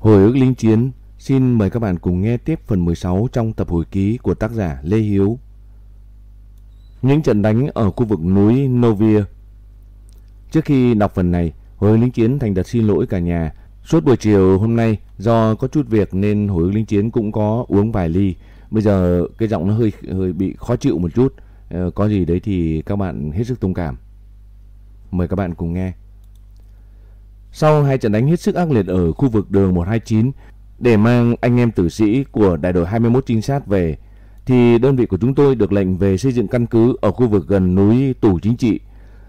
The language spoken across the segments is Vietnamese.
Hồi ức lính chiến, xin mời các bạn cùng nghe tiếp phần 16 trong tập hồi ký của tác giả Lê Hiếu. Những trận đánh ở khu vực núi Novia. Trước khi đọc phần này, hồi lính chiến thành thật xin lỗi cả nhà. Suốt buổi chiều hôm nay do có chút việc nên hồi ức lính chiến cũng có uống vài ly. Bây giờ cái giọng nó hơi hơi bị khó chịu một chút. Ờ, có gì đấy thì các bạn hết sức thông cảm. Mời các bạn cùng nghe. Sau hai trận đánh hết sức ác liệt ở khu vực đường 129 để mang anh em tử sĩ của đại đội 21 trinh sát về, thì đơn vị của chúng tôi được lệnh về xây dựng căn cứ ở khu vực gần núi Tù Chính trị.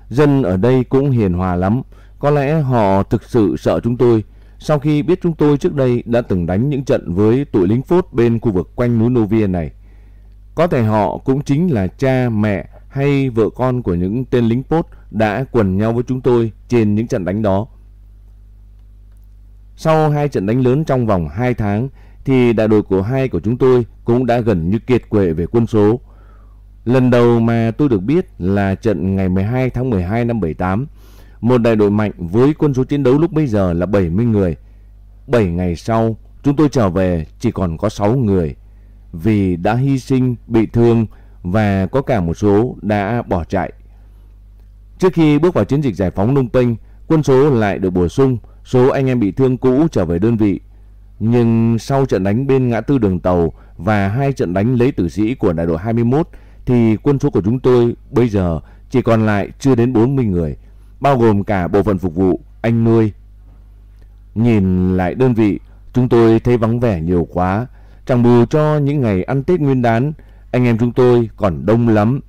Dân ở đây cũng hiền hòa lắm, có lẽ họ thực sự sợ chúng tôi. Sau khi biết chúng tôi trước đây đã từng đánh những trận với tụi lính phốt bên khu vực quanh núi Novia này. Có thể họ cũng chính là cha, mẹ hay vợ con của những tên lính phốt đã quần nhau với chúng tôi trên những trận đánh đó. Sau hai trận đánh lớn trong vòng 2 tháng thì đại đội của hai của chúng tôi cũng đã gần như kiệt quệ về quân số. Lần đầu mà tôi được biết là trận ngày 12 tháng 12 năm 78, một đại đội mạnh với quân số chiến đấu lúc bây giờ là 70 người. 7 ngày sau, chúng tôi trở về chỉ còn có 6 người vì đã hy sinh, bị thương và có cả một số đã bỏ chạy. Trước khi bước vào chiến dịch giải phóng Nông Penh, quân số lại được bổ sung số anh em bị thương cũ trở về đơn vị. Nhưng sau trận đánh bên ngã tư đường tàu và hai trận đánh lấy tử sĩ của đại đội 21 thì quân số của chúng tôi bây giờ chỉ còn lại chưa đến 40 người, bao gồm cả bộ phận phục vụ, anh nuôi. Nhìn lại đơn vị, chúng tôi thấy vắng vẻ nhiều quá. Chẳng bù cho những ngày ăn Tết nguyên đán, anh em chúng tôi còn đông lắm.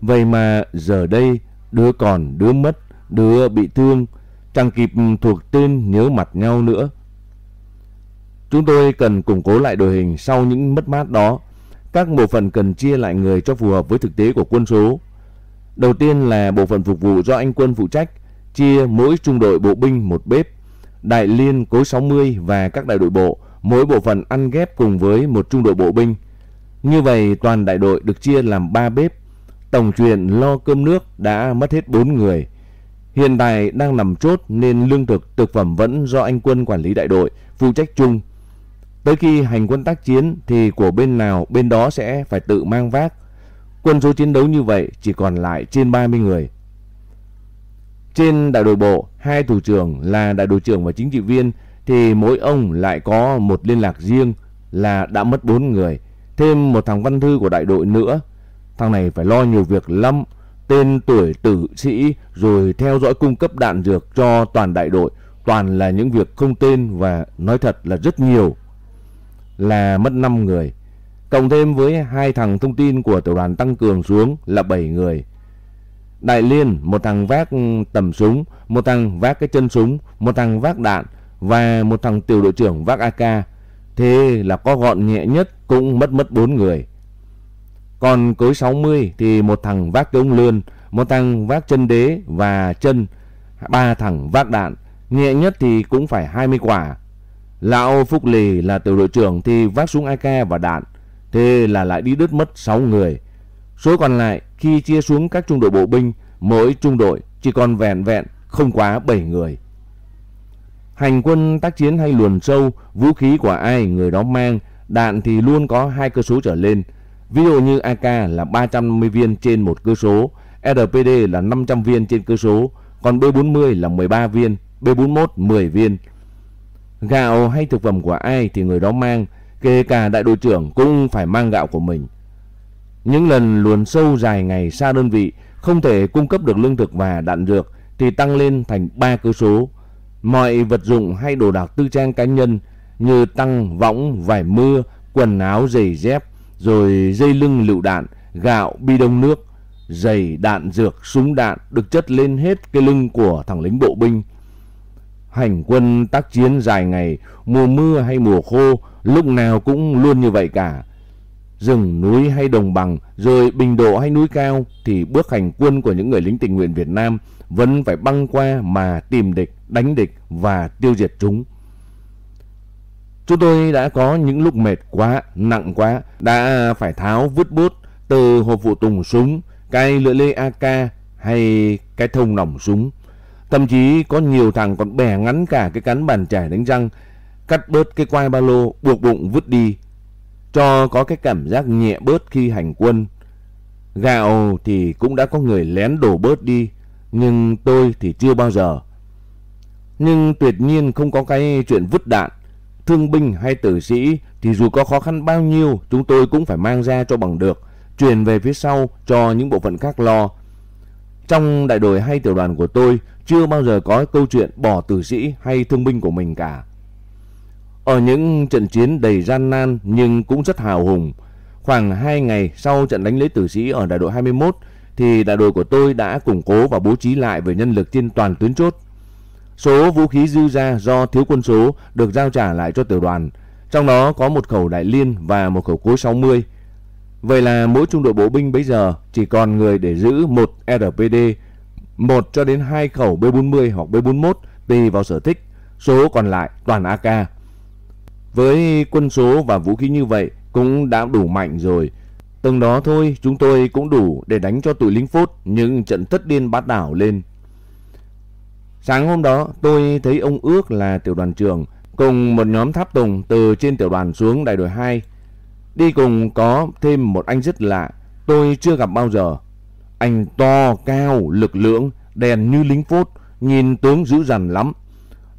Vậy mà giờ đây, đứa còn, đứa mất, đứa bị thương, chẳng kịp thuộc tên nhớ mặt nhau nữa. Chúng tôi cần củng cố lại đội hình sau những mất mát đó. Các bộ phận cần chia lại người cho phù hợp với thực tế của quân số. Đầu tiên là bộ phận phục vụ do anh quân phụ trách, chia mỗi trung đội bộ binh một bếp. Đại liên cối 60 và các đại đội bộ, mỗi bộ phận ăn ghép cùng với một trung đội bộ binh. Như vậy toàn đại đội được chia làm 3 bếp. Tổng chuyện lo cơm nước đã mất hết 4 người. Hiện tại đang nằm chốt nên lương thực, thực phẩm vẫn do anh quân quản lý đại đội, phụ trách chung. Tới khi hành quân tác chiến thì của bên nào bên đó sẽ phải tự mang vác. Quân số chiến đấu như vậy chỉ còn lại trên 30 người. Trên đại đội bộ, hai thủ trưởng là đại đội trưởng và chính trị viên thì mỗi ông lại có một liên lạc riêng là đã mất 4 người. Thêm một thằng văn thư của đại đội nữa. Thằng này phải lo nhiều việc lắm tên tuổi tử sĩ rồi theo dõi cung cấp đạn dược cho toàn đại đội. Toàn là những việc không tên và nói thật là rất nhiều. Là mất 5 người. Cộng thêm với hai thằng thông tin của tiểu đoàn tăng cường xuống là 7 người. Đại liên, một thằng vác tầm súng, một thằng vác cái chân súng, một thằng vác đạn và một thằng tiểu đội trưởng vác AK. Thế là có gọn nhẹ nhất cũng mất mất 4 người. Còn cối 60 thì một thằng vác cái lươn, một thằng vác chân đế và chân, ba thằng vác đạn, nhẹ nhất thì cũng phải 20 quả. Lão Phúc Lì là tiểu đội trưởng thì vác súng AK và đạn, thế là lại đi đứt mất 6 người. Số còn lại khi chia xuống các trung đội bộ binh, mỗi trung đội chỉ còn vẹn vẹn không quá 7 người. Hành quân tác chiến hay luồn sâu, vũ khí của ai người đó mang, đạn thì luôn có hai cơ số trở lên. Ví dụ như AK là 350 viên trên một cơ số, RPD là 500 viên trên cơ số, còn B40 là 13 viên, B41 10 viên. Gạo hay thực phẩm của ai thì người đó mang, kể cả đại đội trưởng cũng phải mang gạo của mình. Những lần luồn sâu dài ngày xa đơn vị không thể cung cấp được lương thực và đạn dược thì tăng lên thành 3 cơ số. Mọi vật dụng hay đồ đạc tư trang cá nhân như tăng, võng, vải mưa, quần áo, giày dép rồi dây lưng lựu đạn, gạo, bi đông nước, giày, đạn dược, súng đạn được chất lên hết cái lưng của thằng lính bộ binh. Hành quân tác chiến dài ngày, mùa mưa hay mùa khô, lúc nào cũng luôn như vậy cả. Rừng núi hay đồng bằng, rồi bình độ hay núi cao thì bước hành quân của những người lính tình nguyện Việt Nam vẫn phải băng qua mà tìm địch, đánh địch và tiêu diệt chúng. Chúng tôi đã có những lúc mệt quá, nặng quá, đã phải tháo vứt bút từ hộp phụ tùng súng, cái lưỡi lê AK hay cái thông nòng súng. Thậm chí có nhiều thằng còn bẻ ngắn cả cái cán bàn chải đánh răng cắt bớt cái quai ba lô buộc bụng vứt đi, cho có cái cảm giác nhẹ bớt khi hành quân. Gạo thì cũng đã có người lén đổ bớt đi, nhưng tôi thì chưa bao giờ. Nhưng tuyệt nhiên không có cái chuyện vứt đạn, thương binh hay tử sĩ thì dù có khó khăn bao nhiêu chúng tôi cũng phải mang ra cho bằng được, truyền về phía sau cho những bộ phận khác lo. Trong đại đội hay tiểu đoàn của tôi chưa bao giờ có câu chuyện bỏ tử sĩ hay thương binh của mình cả. Ở những trận chiến đầy gian nan nhưng cũng rất hào hùng, khoảng 2 ngày sau trận đánh lấy tử sĩ ở đại đội 21 thì đại đội của tôi đã củng cố và bố trí lại về nhân lực trên toàn tuyến chốt. Số vũ khí dư ra do thiếu quân số được giao trả lại cho tiểu đoàn, trong đó có một khẩu đại liên và một khẩu cối 60. Vậy là mỗi trung đội bộ binh bây giờ chỉ còn người để giữ một RPD, một cho đến hai khẩu B40 hoặc B41 tùy vào sở thích, số còn lại toàn AK. Với quân số và vũ khí như vậy cũng đã đủ mạnh rồi. Từng đó thôi chúng tôi cũng đủ để đánh cho tụi lính phốt những trận thất điên bát đảo lên. Sáng hôm đó tôi thấy ông Ước là tiểu đoàn trưởng cùng một nhóm tháp tùng từ trên tiểu đoàn xuống đại đội 2. Đi cùng có thêm một anh rất lạ, tôi chưa gặp bao giờ. Anh to, cao, lực lưỡng, đèn như lính phốt, nhìn tướng dữ dằn lắm.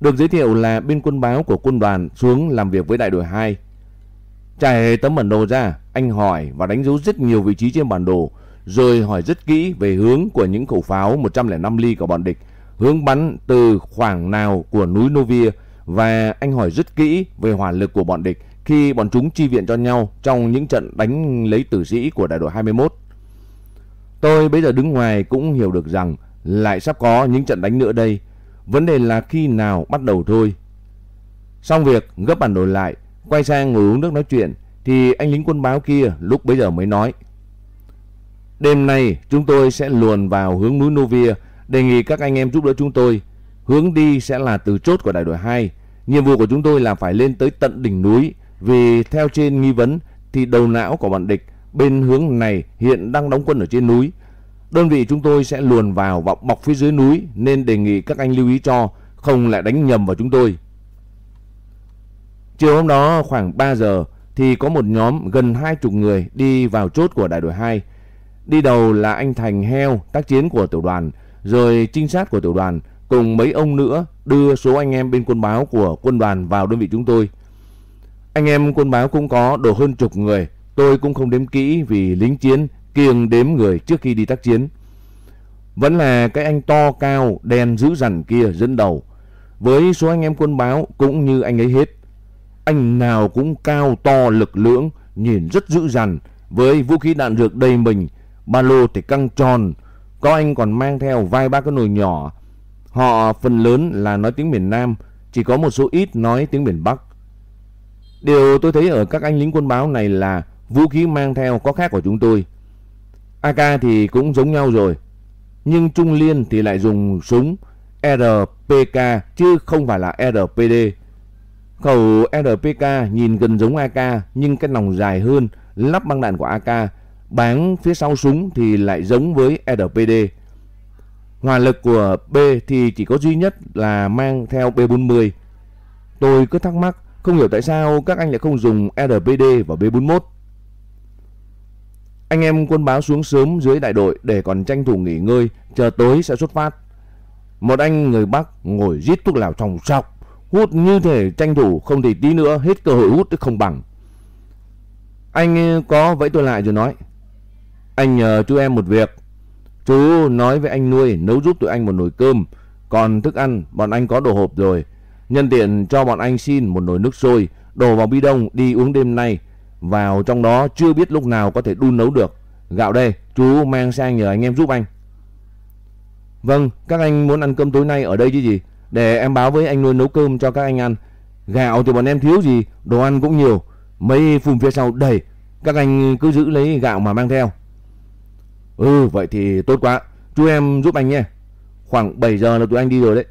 Được giới thiệu là bên quân báo của quân đoàn xuống làm việc với đại đội 2. Trải tấm bản đồ ra, anh hỏi và đánh dấu rất nhiều vị trí trên bản đồ, rồi hỏi rất kỹ về hướng của những khẩu pháo 105 ly của bọn địch, hướng bắn từ khoảng nào của núi Novia và anh hỏi rất kỹ về hỏa lực của bọn địch khi bọn chúng chi viện cho nhau trong những trận đánh lấy tử sĩ của đại đội 21. Tôi bây giờ đứng ngoài cũng hiểu được rằng lại sắp có những trận đánh nữa đây. Vấn đề là khi nào bắt đầu thôi. Xong việc gấp bản đồ lại, quay sang ngồi uống nước nói chuyện thì anh lính quân báo kia lúc bấy giờ mới nói. Đêm nay chúng tôi sẽ luồn vào hướng núi Novia, đề nghị các anh em giúp đỡ chúng tôi. Hướng đi sẽ là từ chốt của đại đội 2. Nhiệm vụ của chúng tôi là phải lên tới tận đỉnh núi vì theo trên nghi vấn thì đầu não của bọn địch bên hướng này hiện đang đóng quân ở trên núi. Đơn vị chúng tôi sẽ luồn vào và bọc phía dưới núi nên đề nghị các anh lưu ý cho không lại đánh nhầm vào chúng tôi. Chiều hôm đó khoảng 3 giờ thì có một nhóm gần hai chục người đi vào chốt của đại đội 2. Đi đầu là anh Thành Heo, tác chiến của tiểu đoàn, rồi trinh sát của tiểu đoàn cùng mấy ông nữa đưa số anh em bên quân báo của quân đoàn vào đơn vị chúng tôi. Anh em quân báo cũng có độ hơn chục người, tôi cũng không đếm kỹ vì lính chiến kiêng đếm người trước khi đi tác chiến. Vẫn là cái anh to cao, đen dữ dằn kia dẫn đầu. Với số anh em quân báo cũng như anh ấy hết. Anh nào cũng cao to lực lưỡng, nhìn rất dữ dằn, với vũ khí đạn dược đầy mình, ba lô thì căng tròn. Có anh còn mang theo vai ba cái nồi nhỏ. Họ phần lớn là nói tiếng miền Nam, chỉ có một số ít nói tiếng miền Bắc. Điều tôi thấy ở các anh lính quân báo này là vũ khí mang theo có khác của chúng tôi. AK thì cũng giống nhau rồi. Nhưng Trung Liên thì lại dùng súng RPK chứ không phải là RPD. Khẩu RPK nhìn gần giống AK nhưng cái nòng dài hơn, lắp băng đạn của AK. Báng phía sau súng thì lại giống với RPD. Hỏa lực của B thì chỉ có duy nhất là mang theo B40. Tôi cứ thắc mắc không hiểu tại sao các anh lại không dùng RPD và B41. Anh em quân báo xuống sớm dưới đại đội để còn tranh thủ nghỉ ngơi, chờ tối sẽ xuất phát. Một anh người Bắc ngồi rít thuốc lào trong sọc, hút như thể tranh thủ không thì tí nữa hết cơ hội hút không bằng. Anh có vẫy tôi lại rồi nói, anh nhờ chú em một việc. Chú nói với anh nuôi nấu giúp tụi anh một nồi cơm, còn thức ăn bọn anh có đồ hộp rồi. Nhân tiện cho bọn anh xin một nồi nước sôi, đổ vào bi đông đi uống đêm nay. Vào trong đó chưa biết lúc nào có thể đun nấu được. Gạo đây, chú mang sang nhờ anh em giúp anh. Vâng, các anh muốn ăn cơm tối nay ở đây chứ gì? Để em báo với anh nuôi nấu cơm cho các anh ăn. Gạo thì bọn em thiếu gì, đồ ăn cũng nhiều. Mấy phùm phía sau đầy, các anh cứ giữ lấy gạo mà mang theo. Ừ, vậy thì tốt quá. Chú em giúp anh nhé. Khoảng 7 giờ là tụi anh đi rồi đấy.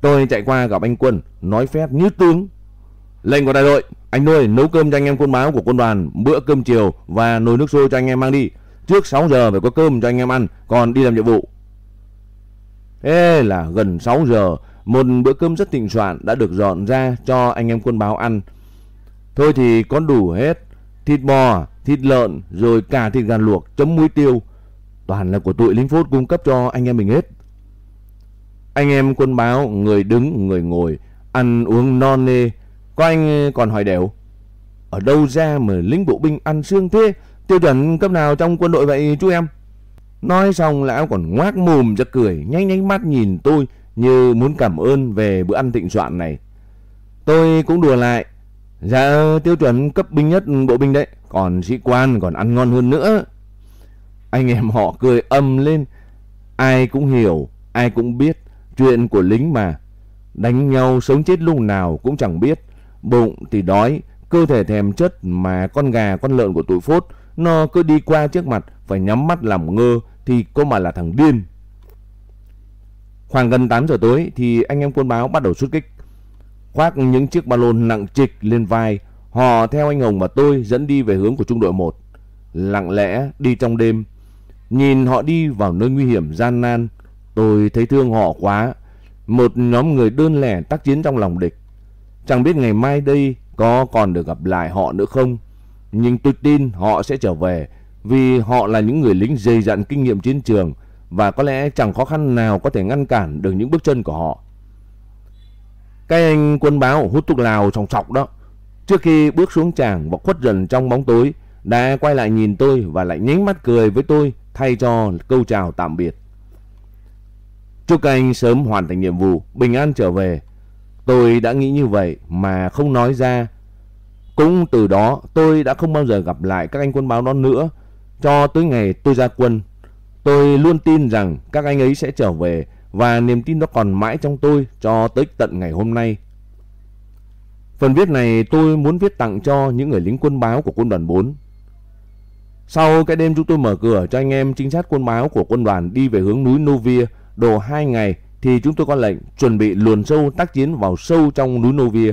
Tôi chạy qua gặp anh Quân, nói phép như tướng. Lệnh của đại đội, anh nuôi nấu cơm cho anh em quân báo của quân đoàn, bữa cơm chiều và nồi nước sôi cho anh em mang đi. Trước 6 giờ phải có cơm cho anh em ăn, còn đi làm nhiệm vụ. Thế là gần 6 giờ một bữa cơm rất thịnh soạn đã được dọn ra cho anh em quân báo ăn. Thôi thì có đủ hết, thịt bò, thịt lợn rồi cả thịt gà luộc chấm muối tiêu. Toàn là của tụi lính phốt cung cấp cho anh em mình hết. Anh em quân báo, người đứng, người ngồi, ăn uống non nê. Có anh ờ, còn hỏi đều. Ở đâu ra mà lính bộ binh ăn xương thế? Tiêu chuẩn cấp nào trong quân đội vậy chú em? Nói xong lão còn ngoác mồm ra cười, nhanh nhanh mắt nhìn tôi như muốn cảm ơn về bữa ăn thịnh soạn này. Tôi cũng đùa lại. Dạ tiêu chuẩn cấp binh nhất bộ binh đấy, còn sĩ quan còn ăn ngon hơn nữa. Anh em họ cười âm lên. Ai cũng hiểu, ai cũng biết chuyện của lính mà. Đánh nhau sống chết lúc nào cũng chẳng biết. Bụng thì đói, cơ thể thèm chất mà con gà con lợn của tụi phốt nó cứ đi qua trước mặt phải nhắm mắt làm ngơ thì có mà là thằng điên. Khoảng gần 8 giờ tối thì anh em quân báo bắt đầu xuất kích. Khoác những chiếc ba lô nặng trịch lên vai, họ theo anh Hồng và tôi dẫn đi về hướng của trung đội 1. Lặng lẽ đi trong đêm, nhìn họ đi vào nơi nguy hiểm gian nan, tôi thấy thương họ quá. Một nhóm người đơn lẻ tác chiến trong lòng địch. Chẳng biết ngày mai đây có còn được gặp lại họ nữa không. Nhưng tôi tin họ sẽ trở về vì họ là những người lính dày dặn kinh nghiệm chiến trường và có lẽ chẳng khó khăn nào có thể ngăn cản được những bước chân của họ. Cái anh quân báo hút thuốc lào trong sọc đó, trước khi bước xuống tràng và khuất dần trong bóng tối, đã quay lại nhìn tôi và lại nhánh mắt cười với tôi thay cho câu chào tạm biệt. Chúc anh sớm hoàn thành nhiệm vụ, bình an trở về. Tôi đã nghĩ như vậy mà không nói ra. Cũng từ đó tôi đã không bao giờ gặp lại các anh quân báo đó nữa cho tới ngày tôi ra quân. Tôi luôn tin rằng các anh ấy sẽ trở về và niềm tin đó còn mãi trong tôi cho tới tận ngày hôm nay. Phần viết này tôi muốn viết tặng cho những người lính quân báo của quân đoàn 4. Sau cái đêm chúng tôi mở cửa cho anh em trinh sát quân báo của quân đoàn đi về hướng núi Novia đồ 2 ngày thì chúng tôi có lệnh chuẩn bị luồn sâu tác chiến vào sâu trong núi Novia.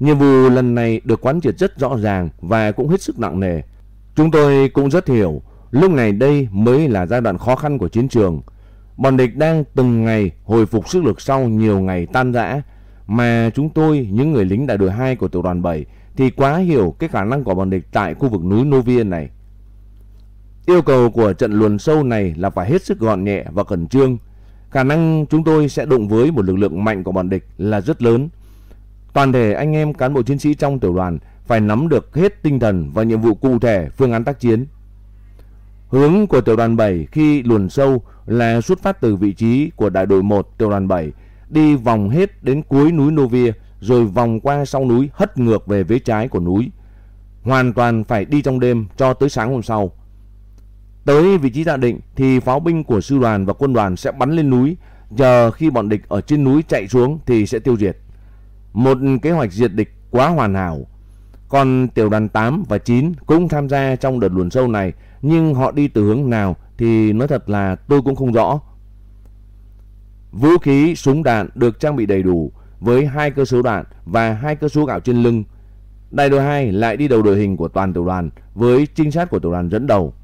Nhiệm vụ lần này được quán triệt rất rõ ràng và cũng hết sức nặng nề. Chúng tôi cũng rất hiểu, lúc này đây mới là giai đoạn khó khăn của chiến trường. Bọn địch đang từng ngày hồi phục sức lực sau nhiều ngày tan rã, mà chúng tôi, những người lính đại đội 2 của tiểu đoàn 7, thì quá hiểu cái khả năng của bọn địch tại khu vực núi Novien này. Yêu cầu của trận luồn sâu này là phải hết sức gọn nhẹ và cẩn trương. Khả năng chúng tôi sẽ đụng với một lực lượng mạnh của bọn địch là rất lớn. Toàn thể anh em cán bộ chiến sĩ trong tiểu đoàn phải nắm được hết tinh thần và nhiệm vụ cụ thể phương án tác chiến. Hướng của tiểu đoàn 7 khi luồn sâu là xuất phát từ vị trí của đại đội 1 tiểu đoàn 7 đi vòng hết đến cuối núi Novia rồi vòng qua sau núi hất ngược về phía trái của núi. Hoàn toàn phải đi trong đêm cho tới sáng hôm sau. Tới vị trí giả định thì pháo binh của sư đoàn và quân đoàn sẽ bắn lên núi, chờ khi bọn địch ở trên núi chạy xuống thì sẽ tiêu diệt. Một kế hoạch diệt địch quá hoàn hảo. Còn tiểu đoàn 8 và 9 cũng tham gia trong đợt luồn sâu này, nhưng họ đi từ hướng nào thì nói thật là tôi cũng không rõ. Vũ khí, súng đạn được trang bị đầy đủ với hai cơ số đạn và hai cơ số gạo trên lưng. Đại đội 2 lại đi đầu đội hình của toàn tiểu đoàn với trinh sát của tiểu đoàn dẫn đầu.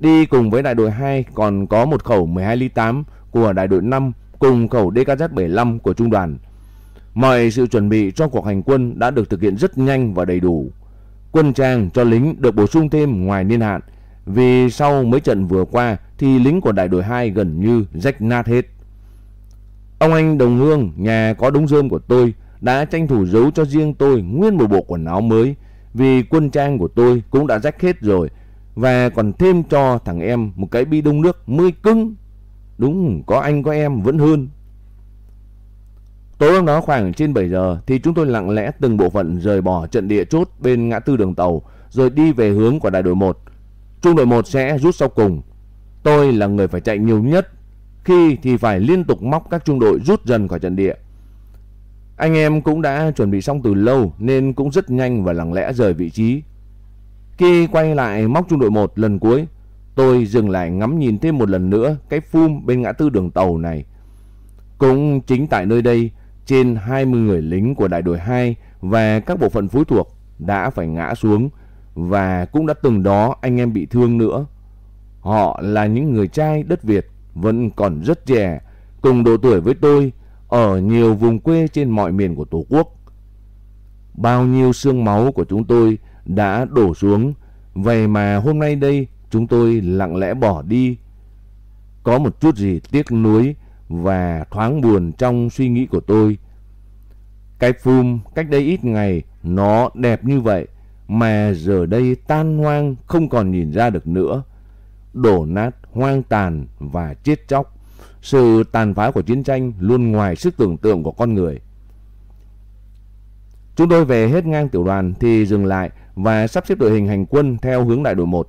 Đi cùng với đại đội 2 còn có một khẩu 12 ly 8 của đại đội 5 cùng khẩu DKZ-75 của trung đoàn. Mọi sự chuẩn bị cho cuộc hành quân đã được thực hiện rất nhanh và đầy đủ. Quân trang cho lính được bổ sung thêm ngoài niên hạn vì sau mấy trận vừa qua thì lính của đại đội 2 gần như rách nát hết. Ông anh đồng hương nhà có đống rơm của tôi đã tranh thủ giấu cho riêng tôi nguyên một bộ quần áo mới vì quân trang của tôi cũng đã rách hết rồi và còn thêm cho thằng em một cái bi đông nước mới cứng. Đúng, có anh có em vẫn hơn. Tối hôm đó khoảng trên 7 giờ thì chúng tôi lặng lẽ từng bộ phận rời bỏ trận địa chốt bên ngã tư đường tàu rồi đi về hướng của đại đội 1. Trung đội 1 sẽ rút sau cùng. Tôi là người phải chạy nhiều nhất, khi thì phải liên tục móc các trung đội rút dần khỏi trận địa. Anh em cũng đã chuẩn bị xong từ lâu nên cũng rất nhanh và lặng lẽ rời vị trí. Khi quay lại móc trung đội 1 lần cuối, tôi dừng lại ngắm nhìn thêm một lần nữa cái phum bên ngã tư đường tàu này. Cũng chính tại nơi đây, trên 20 người lính của đại đội 2 và các bộ phận phối thuộc đã phải ngã xuống và cũng đã từng đó anh em bị thương nữa. Họ là những người trai đất Việt vẫn còn rất trẻ, cùng độ tuổi với tôi. ở nhiều vùng quê trên mọi miền của Tổ quốc. Bao nhiêu xương máu của chúng tôi đã đổ xuống, vậy mà hôm nay đây chúng tôi lặng lẽ bỏ đi. Có một chút gì tiếc nuối và thoáng buồn trong suy nghĩ của tôi. Cái phum cách đây ít ngày nó đẹp như vậy mà giờ đây tan hoang không còn nhìn ra được nữa. Đổ nát, hoang tàn và chết chóc. Sự tàn phá của chiến tranh luôn ngoài sức tưởng tượng của con người. Chúng tôi về hết ngang tiểu đoàn thì dừng lại và sắp xếp đội hình hành quân theo hướng đại đội 1.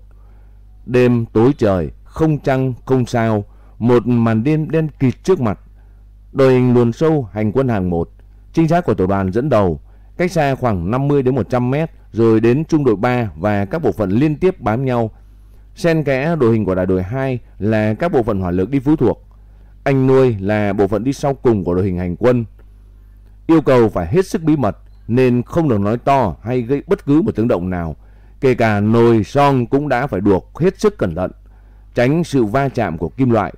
Đêm tối trời, không trăng, không sao, một màn đêm đen kịt trước mặt. Đội hình luồn sâu hành quân hàng 1, trinh sát của tiểu đoàn dẫn đầu, cách xa khoảng 50 đến 100 mét rồi đến trung đội 3 và các bộ phận liên tiếp bám nhau. Xen kẽ đội hình của đại đội 2 là các bộ phận hỏa lực đi phú thuộc. Anh nuôi là bộ phận đi sau cùng của đội hình hành quân. Yêu cầu phải hết sức bí mật nên không được nói to hay gây bất cứ một tiếng động nào. Kể cả nồi son cũng đã phải đuộc hết sức cẩn thận, tránh sự va chạm của kim loại.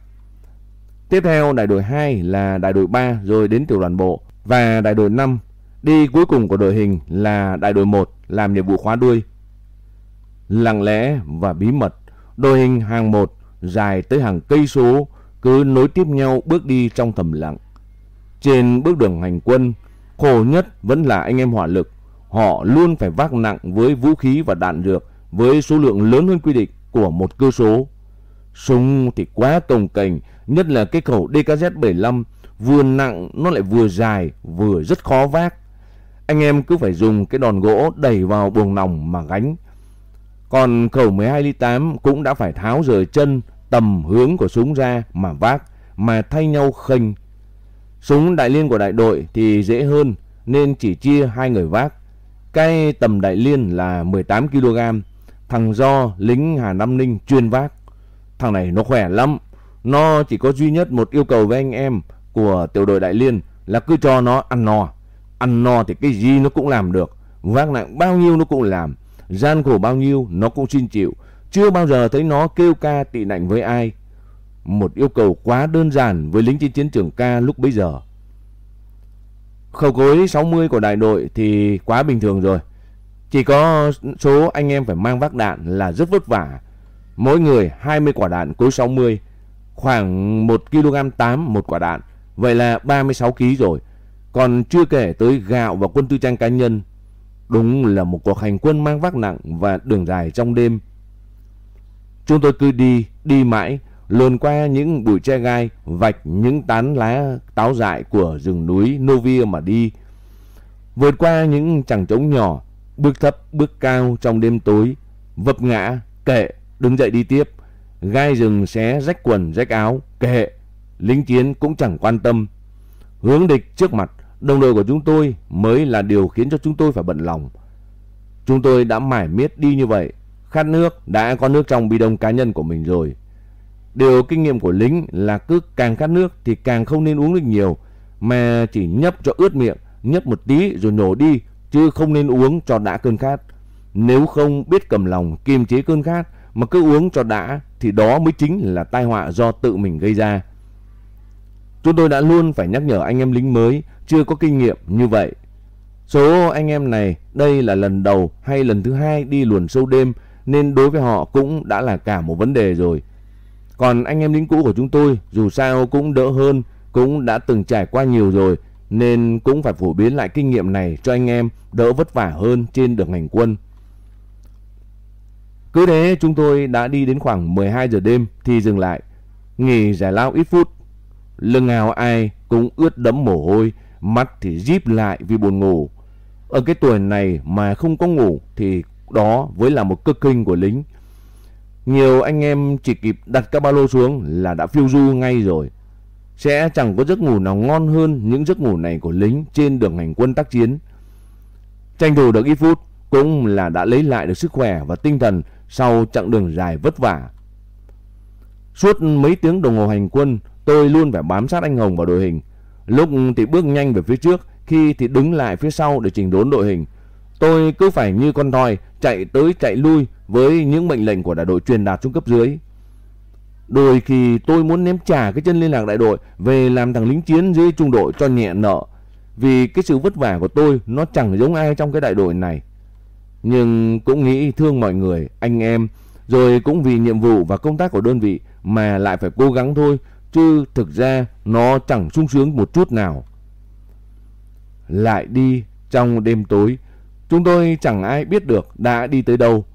Tiếp theo đại đội 2 là đại đội 3 rồi đến tiểu đoàn bộ và đại đội 5 đi cuối cùng của đội hình là đại đội 1 làm nhiệm vụ khóa đuôi. Lặng lẽ và bí mật, đội hình hàng một dài tới hàng cây số cứ nối tiếp nhau bước đi trong thầm lặng. Trên bước đường hành quân, khổ nhất vẫn là anh em hỏa lực. Họ luôn phải vác nặng với vũ khí và đạn dược với số lượng lớn hơn quy định của một cơ số. Súng thì quá cồng cành nhất là cái khẩu DKZ-75 vừa nặng nó lại vừa dài, vừa rất khó vác. Anh em cứ phải dùng cái đòn gỗ đẩy vào buồng nòng mà gánh. Còn khẩu 12 ly 8 cũng đã phải tháo rời chân tầm hướng của súng ra mà vác, mà thay nhau khênh. Súng đại liên của đại đội thì dễ hơn nên chỉ chia hai người vác. Cái tầm đại liên là 18 kg, thằng Do lính Hà Nam Ninh chuyên vác. Thằng này nó khỏe lắm, nó chỉ có duy nhất một yêu cầu với anh em của tiểu đội đại liên là cứ cho nó ăn no. Ăn no thì cái gì nó cũng làm được, vác nặng bao nhiêu nó cũng làm, gian khổ bao nhiêu nó cũng xin chịu. Chưa bao giờ thấy nó kêu ca tị nạnh với ai. Một yêu cầu quá đơn giản với lính trên chiến trường ca lúc bấy giờ. Khẩu cối 60 của đại đội thì quá bình thường rồi. Chỉ có số anh em phải mang vác đạn là rất vất vả. Mỗi người 20 quả đạn cối 60, khoảng 1 kg 8 một quả đạn. Vậy là 36 kg rồi. Còn chưa kể tới gạo và quân tư trang cá nhân. Đúng là một cuộc hành quân mang vác nặng và đường dài trong đêm. Chúng tôi cứ đi, đi mãi, luồn qua những bụi tre gai, vạch những tán lá táo dại của rừng núi Novia mà đi. Vượt qua những chẳng trống nhỏ, bước thấp, bước cao trong đêm tối, vấp ngã, kệ, đứng dậy đi tiếp. Gai rừng xé rách quần, rách áo, kệ, lính chiến cũng chẳng quan tâm. Hướng địch trước mặt, đồng đội của chúng tôi mới là điều khiến cho chúng tôi phải bận lòng. Chúng tôi đã mải miết đi như vậy, khát nước đã có nước trong bi đông cá nhân của mình rồi. Điều kinh nghiệm của lính là cứ càng khát nước thì càng không nên uống được nhiều, mà chỉ nhấp cho ướt miệng, nhấp một tí rồi nổ đi, chứ không nên uống cho đã cơn khát. Nếu không biết cầm lòng kiềm chế cơn khát mà cứ uống cho đã thì đó mới chính là tai họa do tự mình gây ra. Chúng tôi đã luôn phải nhắc nhở anh em lính mới chưa có kinh nghiệm như vậy. Số anh em này đây là lần đầu hay lần thứ hai đi luồn sâu đêm nên đối với họ cũng đã là cả một vấn đề rồi. Còn anh em lính cũ của chúng tôi dù sao cũng đỡ hơn, cũng đã từng trải qua nhiều rồi nên cũng phải phổ biến lại kinh nghiệm này cho anh em đỡ vất vả hơn trên đường hành quân. Cứ thế chúng tôi đã đi đến khoảng 12 giờ đêm thì dừng lại, nghỉ giải lao ít phút. Lưng áo ai cũng ướt đẫm mồ hôi, mắt thì díp lại vì buồn ngủ. Ở cái tuổi này mà không có ngủ thì đó với là một cực kinh của lính. Nhiều anh em chỉ kịp đặt các ba lô xuống là đã phiêu du ngay rồi. Sẽ chẳng có giấc ngủ nào ngon hơn những giấc ngủ này của lính trên đường hành quân tác chiến. Tranh thủ được ít phút cũng là đã lấy lại được sức khỏe và tinh thần sau chặng đường dài vất vả. Suốt mấy tiếng đồng hồ hành quân, tôi luôn phải bám sát anh Hồng vào đội hình. Lúc thì bước nhanh về phía trước, khi thì đứng lại phía sau để chỉnh đốn đội hình. Tôi cứ phải như con thoi chạy tới chạy lui với những mệnh lệnh của đại đội truyền đạt xuống cấp dưới. Đôi khi tôi muốn ném trả cái chân liên lạc đại đội về làm thằng lính chiến dưới trung đội cho nhẹ nợ. Vì cái sự vất vả của tôi nó chẳng giống ai trong cái đại đội này. Nhưng cũng nghĩ thương mọi người, anh em, rồi cũng vì nhiệm vụ và công tác của đơn vị mà lại phải cố gắng thôi, chứ thực ra nó chẳng sung sướng một chút nào. Lại đi trong đêm tối, chúng tôi chẳng ai biết được đã đi tới đâu.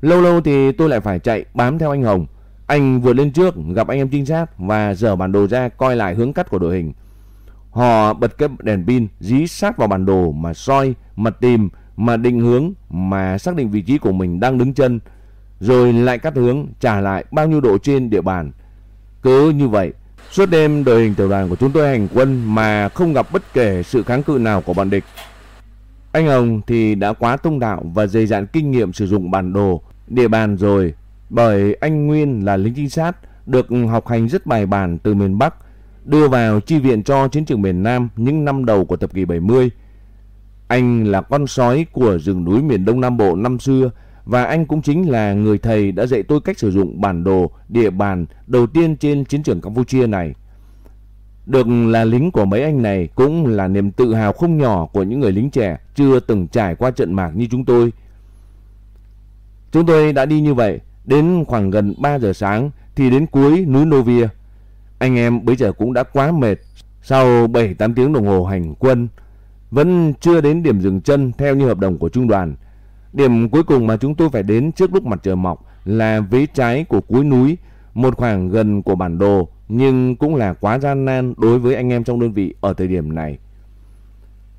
Lâu lâu thì tôi lại phải chạy bám theo anh Hồng. Anh vừa lên trước gặp anh em trinh sát và dở bản đồ ra coi lại hướng cắt của đội hình. Họ bật cái đèn pin dí sát vào bản đồ mà soi, mà tìm, mà định hướng, mà xác định vị trí của mình đang đứng chân. Rồi lại cắt hướng trả lại bao nhiêu độ trên địa bàn. Cứ như vậy, suốt đêm đội hình tiểu đoàn của chúng tôi hành quân mà không gặp bất kể sự kháng cự nào của bọn địch. Anh Hồng thì đã quá thông đạo và dày dạn kinh nghiệm sử dụng bản đồ, địa bàn rồi. Bởi anh Nguyên là lính trinh sát, được học hành rất bài bản từ miền Bắc, đưa vào chi viện cho chiến trường miền Nam những năm đầu của thập kỷ 70. Anh là con sói của rừng núi miền Đông Nam Bộ năm xưa và anh cũng chính là người thầy đã dạy tôi cách sử dụng bản đồ địa bàn đầu tiên trên chiến trường Campuchia này. Được là lính của mấy anh này cũng là niềm tự hào không nhỏ của những người lính trẻ chưa từng trải qua trận mạc như chúng tôi. Chúng tôi đã đi như vậy, đến khoảng gần 3 giờ sáng thì đến cuối núi Novia. Anh em bây giờ cũng đã quá mệt sau 7-8 tiếng đồng hồ hành quân, vẫn chưa đến điểm dừng chân theo như hợp đồng của trung đoàn. Điểm cuối cùng mà chúng tôi phải đến trước lúc mặt trời mọc là vế trái của cuối núi, một khoảng gần của bản đồ nhưng cũng là quá gian nan đối với anh em trong đơn vị ở thời điểm này.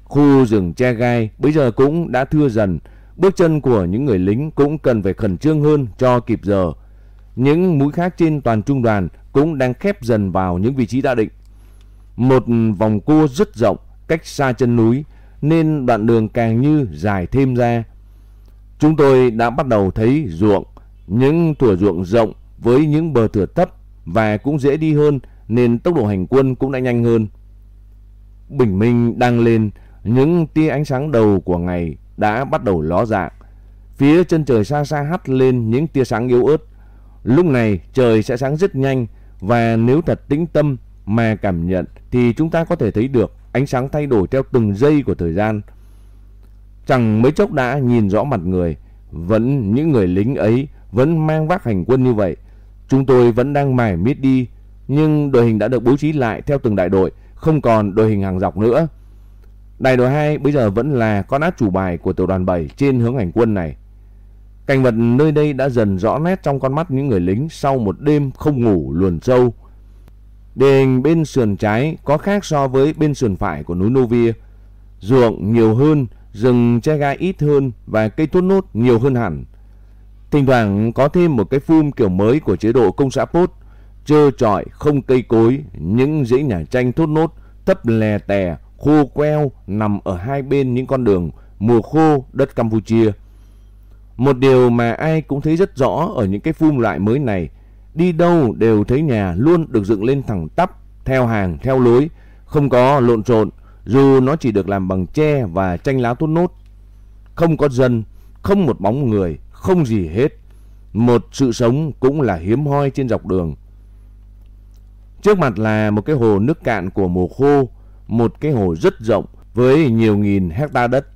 Khu rừng che gai bây giờ cũng đã thưa dần, bước chân của những người lính cũng cần phải khẩn trương hơn cho kịp giờ. Những mũi khác trên toàn trung đoàn cũng đang khép dần vào những vị trí đã định. Một vòng cua rất rộng cách xa chân núi nên đoạn đường càng như dài thêm ra. Chúng tôi đã bắt đầu thấy ruộng, những thửa ruộng rộng với những bờ thửa thấp và cũng dễ đi hơn nên tốc độ hành quân cũng đã nhanh hơn. Bình minh đang lên, những tia ánh sáng đầu của ngày đã bắt đầu ló dạng. Phía chân trời xa xa hắt lên những tia sáng yếu ớt. Lúc này trời sẽ sáng rất nhanh và nếu thật tĩnh tâm mà cảm nhận thì chúng ta có thể thấy được ánh sáng thay đổi theo từng giây của thời gian. Chẳng mấy chốc đã nhìn rõ mặt người, vẫn những người lính ấy vẫn mang vác hành quân như vậy Chúng tôi vẫn đang mải miết đi, nhưng đội hình đã được bố trí lại theo từng đại đội, không còn đội hình hàng dọc nữa. Đại đội 2 bây giờ vẫn là con át chủ bài của tiểu đoàn 7 trên hướng hành quân này. Cảnh vật nơi đây đã dần rõ nét trong con mắt những người lính sau một đêm không ngủ luồn sâu. Địa hình bên sườn trái có khác so với bên sườn phải của núi Novia. Ruộng nhiều hơn, rừng che gai ít hơn và cây thốt nốt nhiều hơn hẳn. Thỉnh thoảng có thêm một cái phum kiểu mới của chế độ công xã Pốt, trơ trọi, không cây cối, những dãy nhà tranh thốt nốt, thấp lè tè, khô queo nằm ở hai bên những con đường mùa khô đất Campuchia. Một điều mà ai cũng thấy rất rõ ở những cái phum loại mới này, đi đâu đều thấy nhà luôn được dựng lên thẳng tắp, theo hàng, theo lối, không có lộn xộn, dù nó chỉ được làm bằng tre và tranh lá tốt nốt. Không có dân, không một bóng người, không gì hết. Một sự sống cũng là hiếm hoi trên dọc đường. Trước mặt là một cái hồ nước cạn của mùa khô, một cái hồ rất rộng với nhiều nghìn hecta đất.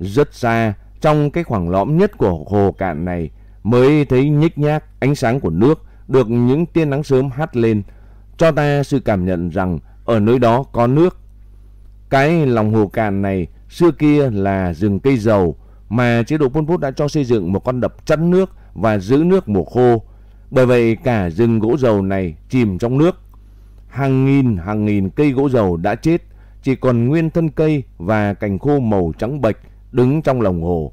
Rất xa, trong cái khoảng lõm nhất của hồ cạn này mới thấy nhích nhác ánh sáng của nước được những tia nắng sớm hắt lên, cho ta sự cảm nhận rằng ở nơi đó có nước. Cái lòng hồ cạn này xưa kia là rừng cây dầu, mà chế độ Pol Pot đã cho xây dựng một con đập chắn nước và giữ nước mùa khô. Bởi vậy cả rừng gỗ dầu này chìm trong nước. Hàng nghìn hàng nghìn cây gỗ dầu đã chết, chỉ còn nguyên thân cây và cành khô màu trắng bệch đứng trong lòng hồ.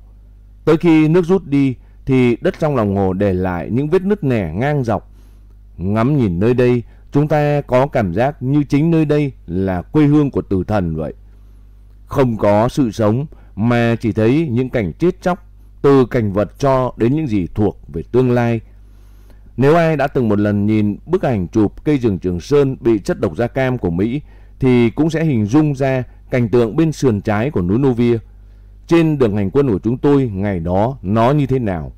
Tới khi nước rút đi thì đất trong lòng hồ để lại những vết nứt nẻ ngang dọc. Ngắm nhìn nơi đây, chúng ta có cảm giác như chính nơi đây là quê hương của tử thần vậy. Không có sự sống, mà chỉ thấy những cảnh chết chóc từ cảnh vật cho đến những gì thuộc về tương lai. Nếu ai đã từng một lần nhìn bức ảnh chụp cây rừng Trường Sơn bị chất độc da cam của Mỹ thì cũng sẽ hình dung ra cảnh tượng bên sườn trái của núi Novia. Trên đường hành quân của chúng tôi ngày đó nó như thế nào.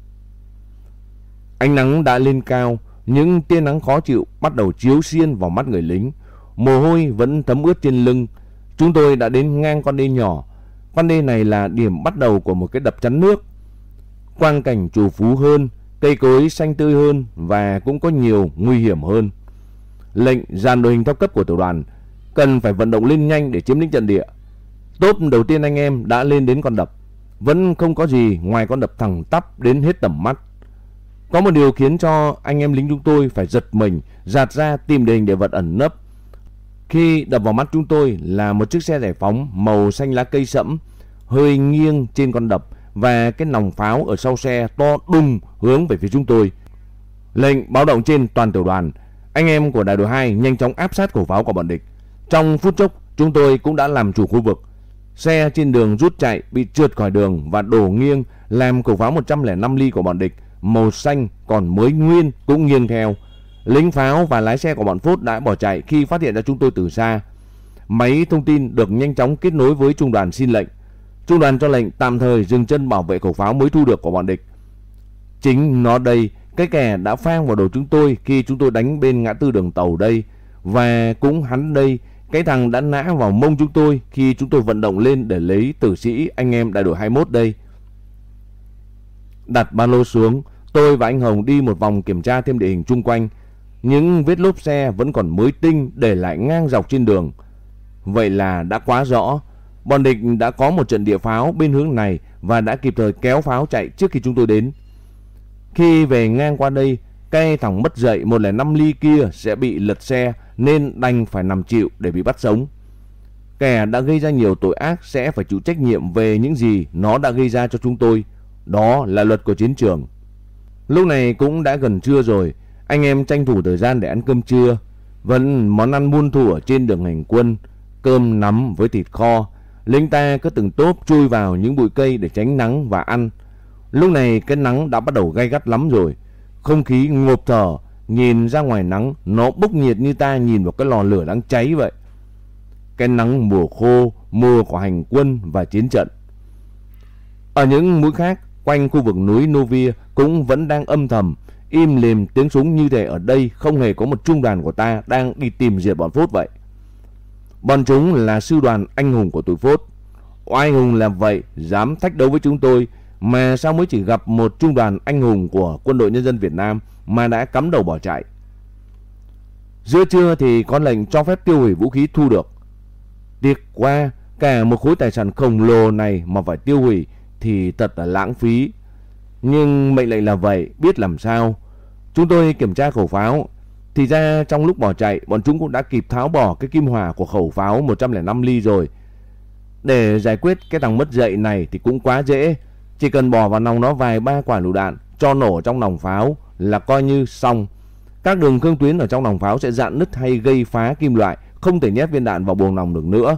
Ánh nắng đã lên cao những tia nắng khó chịu bắt đầu chiếu xiên vào mắt người lính. Mồ hôi vẫn thấm ướt trên lưng. Chúng tôi đã đến ngang con đê nhỏ. Con đê này là điểm bắt đầu của một cái đập chắn nước. Quang cảnh trù phú hơn, cây cối xanh tươi hơn và cũng có nhiều nguy hiểm hơn. Lệnh dàn đội hình theo cấp của tiểu đoàn cần phải vận động lên nhanh để chiếm lĩnh trận địa. Tốt đầu tiên anh em đã lên đến con đập. Vẫn không có gì ngoài con đập thẳng tắp đến hết tầm mắt. Có một điều khiến cho anh em lính chúng tôi phải giật mình, giạt ra tìm đề để vật ẩn nấp. Khi đập vào mắt chúng tôi là một chiếc xe giải phóng màu xanh lá cây sẫm, hơi nghiêng trên con đập và cái nòng pháo ở sau xe to đùng hướng về phía chúng tôi. Lệnh báo động trên toàn tiểu đoàn, anh em của đại đội 2 nhanh chóng áp sát khẩu pháo của bọn địch. Trong phút chốc, chúng tôi cũng đã làm chủ khu vực. Xe trên đường rút chạy bị trượt khỏi đường và đổ nghiêng làm khẩu pháo 105 ly của bọn địch màu xanh còn mới nguyên cũng nghiêng theo. Lính pháo và lái xe của bọn Phốt đã bỏ chạy khi phát hiện ra chúng tôi từ xa. Máy thông tin được nhanh chóng kết nối với trung đoàn xin lệnh. Trung đoàn cho lệnh tạm thời dừng chân bảo vệ khẩu pháo mới thu được của bọn địch. Chính nó đây, cái kẻ đã phang vào đầu chúng tôi khi chúng tôi đánh bên ngã tư đường tàu đây. Và cũng hắn đây, cái thằng đã nã vào mông chúng tôi khi chúng tôi vận động lên để lấy tử sĩ anh em đại đội 21 đây. Đặt ba lô xuống, tôi và anh Hồng đi một vòng kiểm tra thêm địa hình chung quanh. Những vết lốp xe vẫn còn mới tinh để lại ngang dọc trên đường. Vậy là đã quá rõ. Bọn địch đã có một trận địa pháo bên hướng này và đã kịp thời kéo pháo chạy trước khi chúng tôi đến. Khi về ngang qua đây, cây thằng mất dậy 105 ly kia sẽ bị lật xe nên đành phải nằm chịu để bị bắt sống. Kẻ đã gây ra nhiều tội ác sẽ phải chịu trách nhiệm về những gì nó đã gây ra cho chúng tôi. Đó là luật của chiến trường. Lúc này cũng đã gần trưa rồi, anh em tranh thủ thời gian để ăn cơm trưa. Vẫn món ăn muôn thủ ở trên đường hành quân, cơm nắm với thịt kho. Lính ta cứ từng tốp chui vào những bụi cây để tránh nắng và ăn. Lúc này cái nắng đã bắt đầu gay gắt lắm rồi. Không khí ngộp thở, nhìn ra ngoài nắng nó bốc nhiệt như ta nhìn vào cái lò lửa đang cháy vậy. Cái nắng mùa khô, mùa của hành quân và chiến trận. Ở những mũi khác, quanh khu vực núi Novia cũng vẫn đang âm thầm, im lìm tiếng súng như thể ở đây không hề có một trung đoàn của ta đang đi tìm diệt bọn Phốt vậy. Bọn chúng là sư đoàn anh hùng của tụi Phốt. Oai hùng làm vậy, dám thách đấu với chúng tôi, mà sao mới chỉ gặp một trung đoàn anh hùng của quân đội nhân dân Việt Nam mà đã cắm đầu bỏ chạy. Giữa trưa thì có lệnh cho phép tiêu hủy vũ khí thu được. Tiếc qua, cả một khối tài sản khổng lồ này mà phải tiêu hủy thì thật là lãng phí. Nhưng mệnh lệnh là vậy, biết làm sao. Chúng tôi kiểm tra khẩu pháo. Thì ra trong lúc bỏ chạy, bọn chúng cũng đã kịp tháo bỏ cái kim hỏa của khẩu pháo 105 ly rồi. Để giải quyết cái thằng mất dậy này thì cũng quá dễ. Chỉ cần bỏ vào nòng nó vài ba quả lựu đạn, cho nổ trong nòng pháo là coi như xong. Các đường cương tuyến ở trong nòng pháo sẽ dạn nứt hay gây phá kim loại, không thể nhét viên đạn vào buồng nòng được nữa.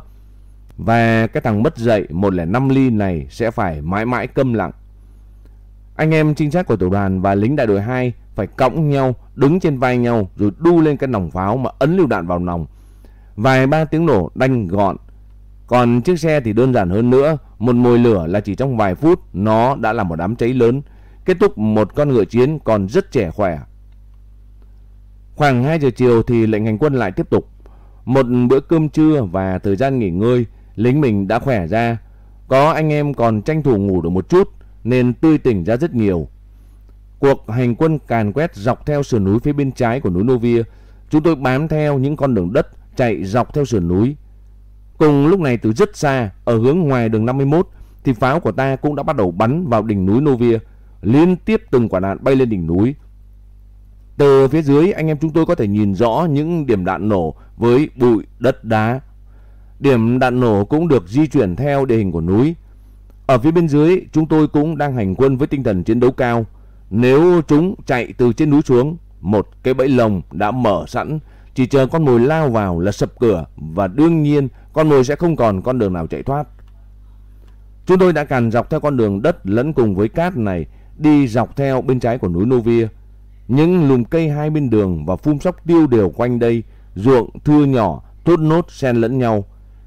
Và cái thằng mất dạy 105 ly này sẽ phải mãi mãi câm lặng. Anh em trinh sát của tổ đoàn và lính đại đội 2 phải cõng nhau, đứng trên vai nhau rồi đu lên cái nòng pháo mà ấn lưu đạn vào nòng. Vài ba tiếng nổ đanh gọn. Còn chiếc xe thì đơn giản hơn nữa, một mồi lửa là chỉ trong vài phút nó đã là một đám cháy lớn, kết thúc một con ngựa chiến còn rất trẻ khỏe. Khoảng 2 giờ chiều thì lệnh hành quân lại tiếp tục. Một bữa cơm trưa và thời gian nghỉ ngơi lính mình đã khỏe ra. Có anh em còn tranh thủ ngủ được một chút nên tươi tỉnh ra rất nhiều. Cuộc hành quân càn quét dọc theo sườn núi phía bên trái của núi Novia. Chúng tôi bám theo những con đường đất chạy dọc theo sườn núi. Cùng lúc này từ rất xa, ở hướng ngoài đường 51, thì pháo của ta cũng đã bắt đầu bắn vào đỉnh núi Novia. Liên tiếp từng quả đạn bay lên đỉnh núi. Từ phía dưới, anh em chúng tôi có thể nhìn rõ những điểm đạn nổ với bụi, đất đá Điểm đạn nổ cũng được di chuyển theo địa hình của núi. Ở phía bên dưới, chúng tôi cũng đang hành quân với tinh thần chiến đấu cao. Nếu chúng chạy từ trên núi xuống, một cái bẫy lồng đã mở sẵn, chỉ chờ con mồi lao vào là sập cửa và đương nhiên con mồi sẽ không còn con đường nào chạy thoát. Chúng tôi đã càn dọc theo con đường đất lẫn cùng với cát này đi dọc theo bên trái của núi Novia. Những lùm cây hai bên đường và phun sóc tiêu đều quanh đây, ruộng thưa nhỏ, thốt nốt xen lẫn nhau.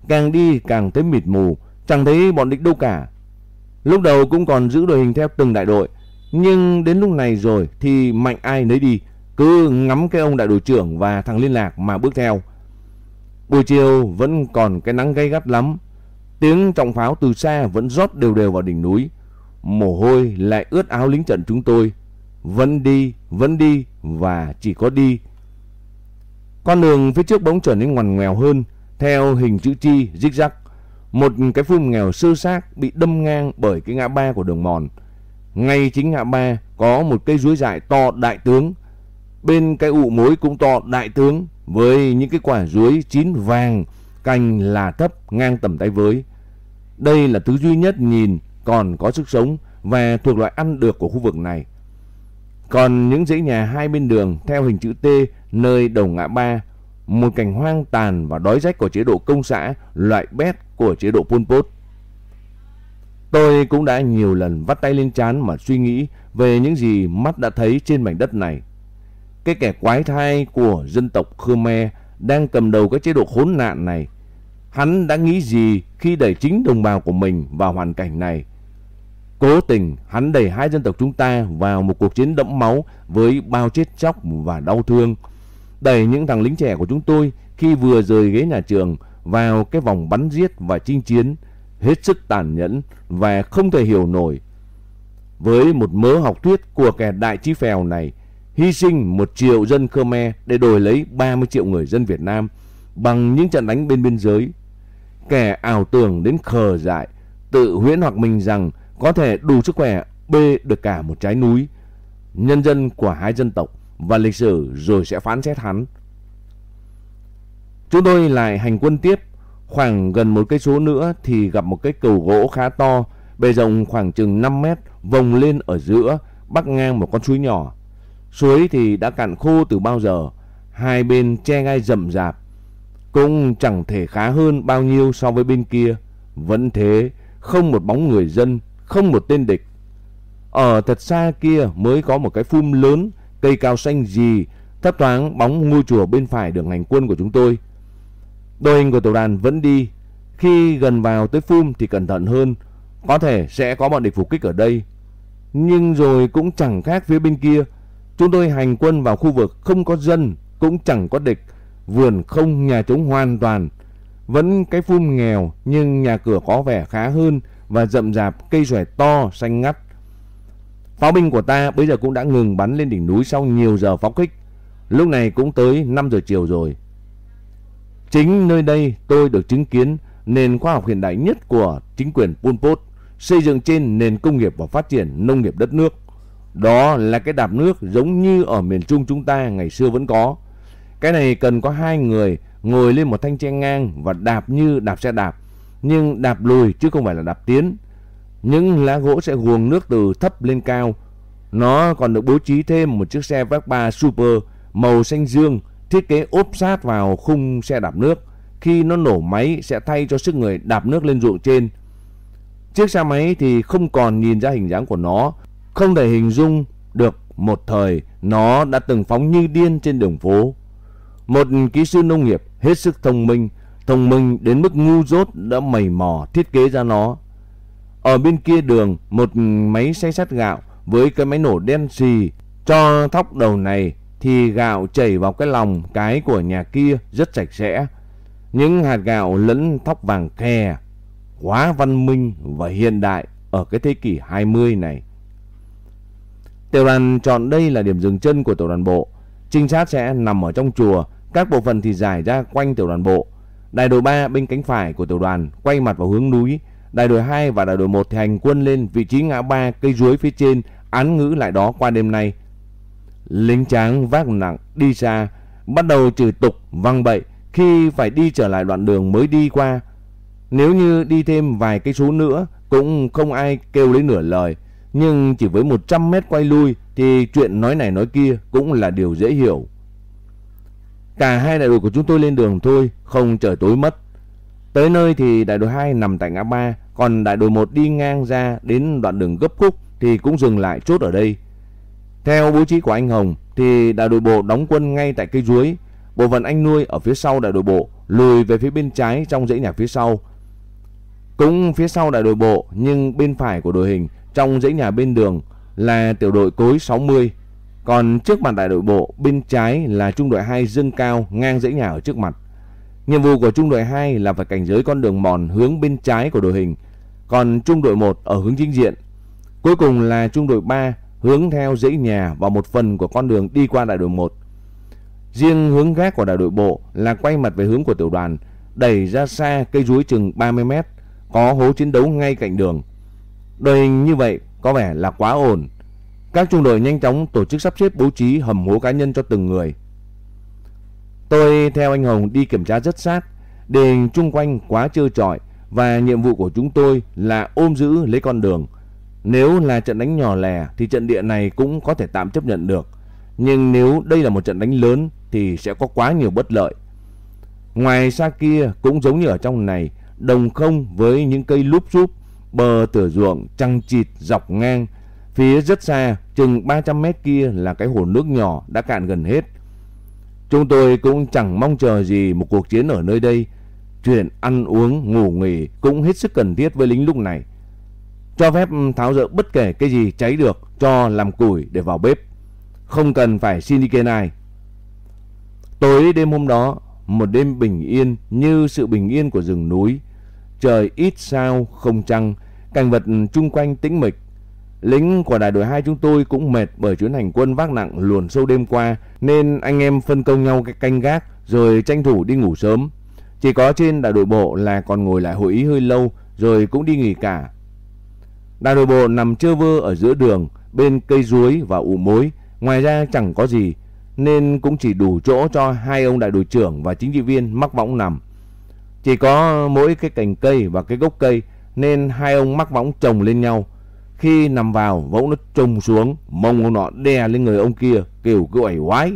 Càng đi càng thấy mịt mù, chẳng thấy bọn địch đâu cả. Lúc đầu cũng còn giữ đội hình theo từng đại đội, nhưng đến lúc này rồi thì mạnh ai nấy đi, cứ ngắm cái ông đại đội trưởng và thằng liên lạc mà bước theo. Buổi chiều vẫn còn cái nắng gay gắt lắm. Tiếng trọng pháo từ xa vẫn rót đều đều vào đỉnh núi. Mồ hôi lại ướt áo lính trận chúng tôi. Vẫn đi, vẫn đi và chỉ có đi. Con đường phía trước bỗng trở nên ngoằn ngoèo hơn, theo hình chữ chi, zigzag. Một cái phun nghèo sơ xác bị đâm ngang bởi cái ngã ba của đường mòn. Ngay chính ngã ba có một cây ruối dại to đại tướng. Bên cái ụ mối cũng to đại tướng với những cái quả ruối chín vàng, cành là thấp ngang tầm tay với. Đây là thứ duy nhất nhìn còn có sức sống và thuộc loại ăn được của khu vực này. Còn những dãy nhà hai bên đường theo hình chữ T nơi đầu ngã ba, một cảnh hoang tàn và đói rách của chế độ công xã, loại bét của chế độ Pol Pot. Tôi cũng đã nhiều lần vắt tay lên chán mà suy nghĩ về những gì mắt đã thấy trên mảnh đất này. Cái kẻ quái thai của dân tộc Khmer đang cầm đầu cái chế độ khốn nạn này. Hắn đã nghĩ gì khi đẩy chính đồng bào của mình vào hoàn cảnh này? Cố tình hắn đẩy hai dân tộc chúng ta vào một cuộc chiến đẫm máu với bao chết chóc và đau thương. Đẩy những thằng lính trẻ của chúng tôi khi vừa rời ghế nhà trường vào cái vòng bắn giết và chinh chiến hết sức tàn nhẫn và không thể hiểu nổi. Với một mớ học thuyết của kẻ đại trí phèo này, hy sinh một triệu dân Khmer để đổi lấy 30 triệu người dân Việt Nam bằng những trận đánh bên biên giới. Kẻ ảo tưởng đến khờ dại, tự huyễn hoặc mình rằng có thể đủ sức khỏe bê được cả một trái núi. Nhân dân của hai dân tộc và lịch sử rồi sẽ phán xét hắn. Chúng tôi lại hành quân tiếp, khoảng gần một cây số nữa thì gặp một cái cầu gỗ khá to, bề rộng khoảng chừng 5 mét, vòng lên ở giữa, bắc ngang một con suối nhỏ. Suối thì đã cạn khô từ bao giờ, hai bên che gai rậm rạp, cũng chẳng thể khá hơn bao nhiêu so với bên kia. Vẫn thế, không một bóng người dân, không một tên địch. Ở thật xa kia mới có một cái phum lớn, cây cao xanh gì, thấp thoáng bóng ngôi chùa bên phải đường hành quân của chúng tôi. Đội hình của tiểu đoàn vẫn đi. Khi gần vào tới phum thì cẩn thận hơn. Có thể sẽ có bọn địch phục kích ở đây. Nhưng rồi cũng chẳng khác phía bên kia. Chúng tôi hành quân vào khu vực không có dân, cũng chẳng có địch. Vườn không nhà trống hoàn toàn. Vẫn cái phum nghèo nhưng nhà cửa có vẻ khá hơn và rậm rạp cây xoài to xanh ngắt. Pháo binh của ta bây giờ cũng đã ngừng bắn lên đỉnh núi sau nhiều giờ pháo kích. Lúc này cũng tới 5 giờ chiều rồi. Chính nơi đây tôi được chứng kiến nền khoa học hiện đại nhất của chính quyền Pol Pot xây dựng trên nền công nghiệp và phát triển nông nghiệp đất nước. Đó là cái đạp nước giống như ở miền Trung chúng ta ngày xưa vẫn có. Cái này cần có hai người ngồi lên một thanh tre ngang và đạp như đạp xe đạp, nhưng đạp lùi chứ không phải là đạp tiến. Những lá gỗ sẽ guồng nước từ thấp lên cao. Nó còn được bố trí thêm một chiếc xe Vespa Super màu xanh dương thiết kế ốp sát vào khung xe đạp nước. Khi nó nổ máy sẽ thay cho sức người đạp nước lên ruộng trên. Chiếc xe máy thì không còn nhìn ra hình dáng của nó, không thể hình dung được một thời nó đã từng phóng như điên trên đường phố. Một kỹ sư nông nghiệp hết sức thông minh, thông minh đến mức ngu dốt đã mầy mò thiết kế ra nó. Ở bên kia đường, một máy xay sắt gạo với cái máy nổ đen xì cho thóc đầu này thì gạo chảy vào cái lòng cái của nhà kia rất sạch sẽ. Những hạt gạo lẫn thóc vàng kè, quá văn minh và hiện đại ở cái thế kỷ 20 này. Tiểu đoàn chọn đây là điểm dừng chân của tiểu đoàn bộ. Trinh sát sẽ nằm ở trong chùa, các bộ phận thì giải ra quanh tiểu đoàn bộ. Đại đội 3 bên cánh phải của tiểu đoàn quay mặt vào hướng núi. Đại đội 2 và đại đội 1 thì hành quân lên vị trí ngã ba cây ruối phía trên, án ngữ lại đó qua đêm nay. Lính tráng vác nặng đi xa, bắt đầu trừ tục văng bậy khi phải đi trở lại đoạn đường mới đi qua. Nếu như đi thêm vài cây số nữa cũng không ai kêu lấy nửa lời, nhưng chỉ với 100 mét quay lui thì chuyện nói này nói kia cũng là điều dễ hiểu. Cả hai đại đội của chúng tôi lên đường thôi, không trời tối mất. Tới nơi thì đại đội 2 nằm tại ngã ba, còn đại đội 1 đi ngang ra đến đoạn đường gấp khúc thì cũng dừng lại chốt ở đây. Theo bố trí của anh Hồng thì đại đội bộ đóng quân ngay tại cây dưới Bộ phận anh nuôi ở phía sau đại đội bộ lùi về phía bên trái trong dãy nhà phía sau. Cũng phía sau đại đội bộ nhưng bên phải của đội hình trong dãy nhà bên đường là tiểu đội cối 60. Còn trước mặt đại đội bộ, bên trái là trung đội 2 dâng cao ngang dãy nhà ở trước mặt. Nhiệm vụ của trung đội 2 là phải cảnh giới con đường mòn hướng bên trái của đội hình, còn trung đội 1 ở hướng chính diện. Cuối cùng là trung đội 3 hướng theo dãy nhà và một phần của con đường đi qua đại đội 1. Riêng hướng gác của đại đội bộ là quay mặt về hướng của tiểu đoàn, đẩy ra xa cây rúi chừng 30 mét, có hố chiến đấu ngay cạnh đường. Đội hình như vậy có vẻ là quá ổn. Các trung đội nhanh chóng tổ chức sắp xếp bố trí hầm hố cá nhân cho từng người. Tôi theo anh Hồng đi kiểm tra rất sát, đền chung quanh quá trơ trọi và nhiệm vụ của chúng tôi là ôm giữ lấy con đường. Nếu là trận đánh nhỏ lẻ thì trận địa này cũng có thể tạm chấp nhận được. Nhưng nếu đây là một trận đánh lớn thì sẽ có quá nhiều bất lợi. Ngoài xa kia cũng giống như ở trong này, đồng không với những cây lúp xúp, bờ tửa ruộng trăng chịt dọc ngang. Phía rất xa, chừng 300 mét kia là cái hồ nước nhỏ đã cạn gần hết. Chúng tôi cũng chẳng mong chờ gì một cuộc chiến ở nơi đây. Chuyện ăn uống, ngủ nghỉ cũng hết sức cần thiết với lính lúc này. Cho phép tháo dỡ bất kể cái gì cháy được cho làm củi để vào bếp. Không cần phải xin ý kiến ai. Tối đêm hôm đó, một đêm bình yên như sự bình yên của rừng núi. Trời ít sao, không trăng, cảnh vật chung quanh tĩnh mịch. Lính của đại đội 2 chúng tôi cũng mệt bởi chuyến hành quân vác nặng luồn sâu đêm qua nên anh em phân công nhau cái canh gác rồi tranh thủ đi ngủ sớm. Chỉ có trên đại đội bộ là còn ngồi lại hội ý hơi lâu rồi cũng đi nghỉ cả. Đại đội bộ nằm trơ vơ ở giữa đường bên cây ruối và ụ mối, ngoài ra chẳng có gì nên cũng chỉ đủ chỗ cho hai ông đại đội trưởng và chính trị viên mắc võng nằm. Chỉ có mỗi cái cành cây và cái gốc cây nên hai ông mắc võng chồng lên nhau. Khi nằm vào, võng nó trùng xuống, mông ông nọ đè lên người ông kia, kêu cứ ẩy oái.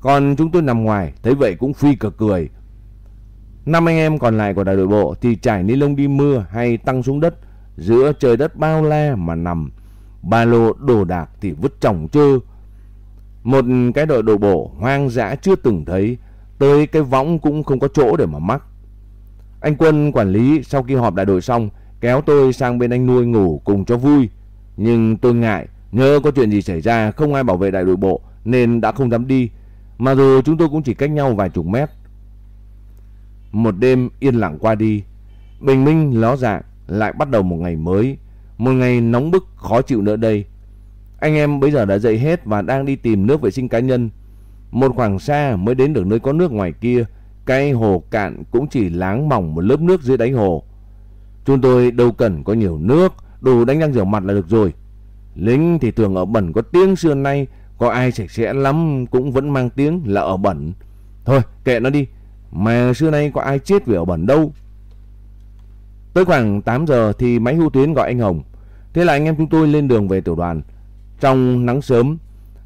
Còn chúng tôi nằm ngoài, thấy vậy cũng phi cờ cười. Năm anh em còn lại của đại đội bộ thì trải ni lông đi mưa hay tăng xuống đất, giữa trời đất bao la mà nằm. Ba lô đồ đạc thì vứt chồng trơ. Một cái đội đồ bộ hoang dã chưa từng thấy, tới cái võng cũng không có chỗ để mà mắc. Anh Quân quản lý sau khi họp đại đội xong kéo tôi sang bên anh nuôi ngủ cùng cho vui. Nhưng tôi ngại, nhớ có chuyện gì xảy ra không ai bảo vệ đại đội bộ nên đã không dám đi. Mà dù chúng tôi cũng chỉ cách nhau vài chục mét. Một đêm yên lặng qua đi, bình minh ló dạng lại bắt đầu một ngày mới. Một ngày nóng bức khó chịu nữa đây. Anh em bây giờ đã dậy hết và đang đi tìm nước vệ sinh cá nhân. Một khoảng xa mới đến được nơi có nước ngoài kia. Cái hồ cạn cũng chỉ láng mỏng một lớp nước dưới đáy hồ. Chúng tôi đâu cần có nhiều nước, đủ đánh răng rửa mặt là được rồi. Lính thì thường ở bẩn có tiếng xưa nay, có ai sạch sẽ lắm cũng vẫn mang tiếng là ở bẩn. Thôi kệ nó đi, mà xưa nay có ai chết vì ở bẩn đâu. Tới khoảng 8 giờ thì máy hưu tuyến gọi anh Hồng. Thế là anh em chúng tôi lên đường về tiểu đoàn. Trong nắng sớm,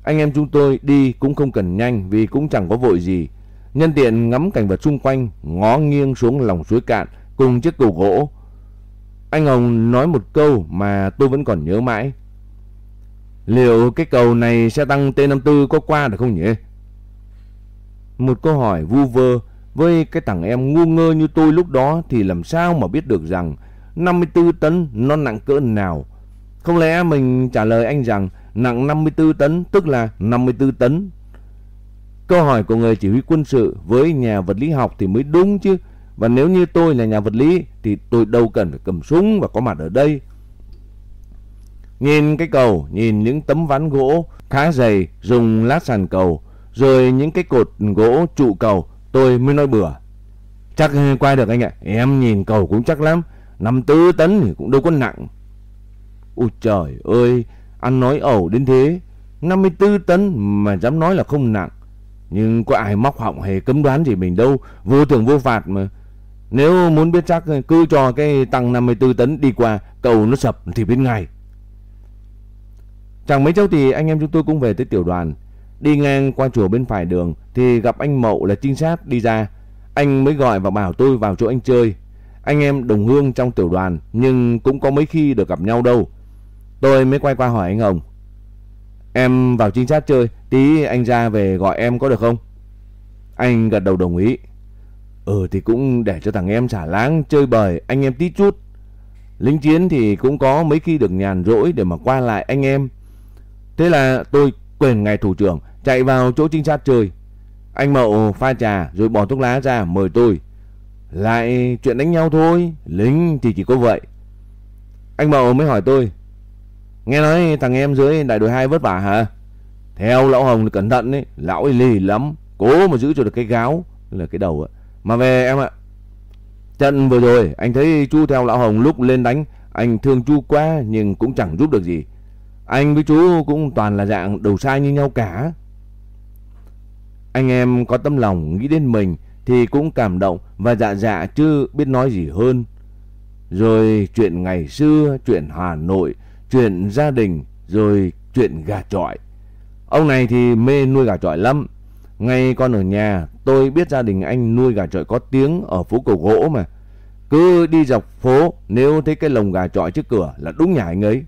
anh em chúng tôi đi cũng không cần nhanh vì cũng chẳng có vội gì. Nhân tiện ngắm cảnh vật xung quanh, ngó nghiêng xuống lòng suối cạn cùng chiếc cầu gỗ. Anh Hồng nói một câu mà tôi vẫn còn nhớ mãi. Liệu cái cầu này xe tăng T54 có qua được không nhỉ? Một câu hỏi vu vơ với cái thằng em ngu ngơ như tôi lúc đó thì làm sao mà biết được rằng 54 tấn nó nặng cỡ nào. Không lẽ mình trả lời anh rằng nặng 54 tấn, tức là 54 tấn. Câu hỏi của người chỉ huy quân sự với nhà vật lý học thì mới đúng chứ. Và nếu như tôi là nhà vật lý thì tôi đâu cần phải cầm súng và có mặt ở đây. Nhìn cái cầu, nhìn những tấm ván gỗ khá dày dùng lát sàn cầu, rồi những cái cột gỗ trụ cầu, tôi mới nói bừa. Chắc quay được anh ạ, em nhìn cầu cũng chắc lắm, 54 tấn thì cũng đâu có nặng. Ôi trời ơi, anh nói ẩu đến thế, 54 tấn mà dám nói là không nặng. Nhưng có ai móc họng hề cấm đoán gì mình đâu, vô thường vô phạt mà. Nếu muốn biết chắc cứ cho cái tăng 54 tấn đi qua, cầu nó sập thì biết ngay. Chẳng mấy cháu thì anh em chúng tôi cũng về tới tiểu đoàn. Đi ngang qua chùa bên phải đường thì gặp anh Mậu là trinh sát đi ra. Anh mới gọi và bảo tôi vào chỗ anh chơi. Anh em đồng hương trong tiểu đoàn nhưng cũng có mấy khi được gặp nhau đâu. Tôi mới quay qua hỏi anh Hồng. Em vào trinh sát chơi, tí anh ra về gọi em có được không? Anh gật đầu đồng ý. Ừ thì cũng để cho thằng em xả láng chơi bời anh em tí chút. Lính chiến thì cũng có mấy khi được nhàn rỗi để mà qua lại anh em. Thế là tôi quên ngài thủ trưởng, chạy vào chỗ trinh sát chơi. Anh Mậu pha trà rồi bỏ thuốc lá ra mời tôi. Lại chuyện đánh nhau thôi, lính thì chỉ có vậy. Anh Mậu mới hỏi tôi. Nghe nói thằng em dưới đại đội 2 vất vả hả? Theo lão Hồng thì cẩn thận đấy, lão ấy lì lắm, cố mà giữ cho được cái gáo, là cái đầu ạ. Mà về em ạ. Trận vừa rồi anh thấy chú theo lão Hồng lúc lên đánh, anh thương chú quá nhưng cũng chẳng giúp được gì. Anh với chú cũng toàn là dạng đầu sai như nhau cả. Anh em có tâm lòng nghĩ đến mình thì cũng cảm động và dạ dạ chứ biết nói gì hơn. Rồi chuyện ngày xưa, chuyện Hà Nội, chuyện gia đình, rồi chuyện gà trọi. Ông này thì mê nuôi gà trọi lắm. Ngay con ở nhà tôi biết gia đình anh nuôi gà trọi có tiếng ở phố cầu gỗ mà. Cứ đi dọc phố nếu thấy cái lồng gà trọi trước cửa là đúng nhà anh ấy.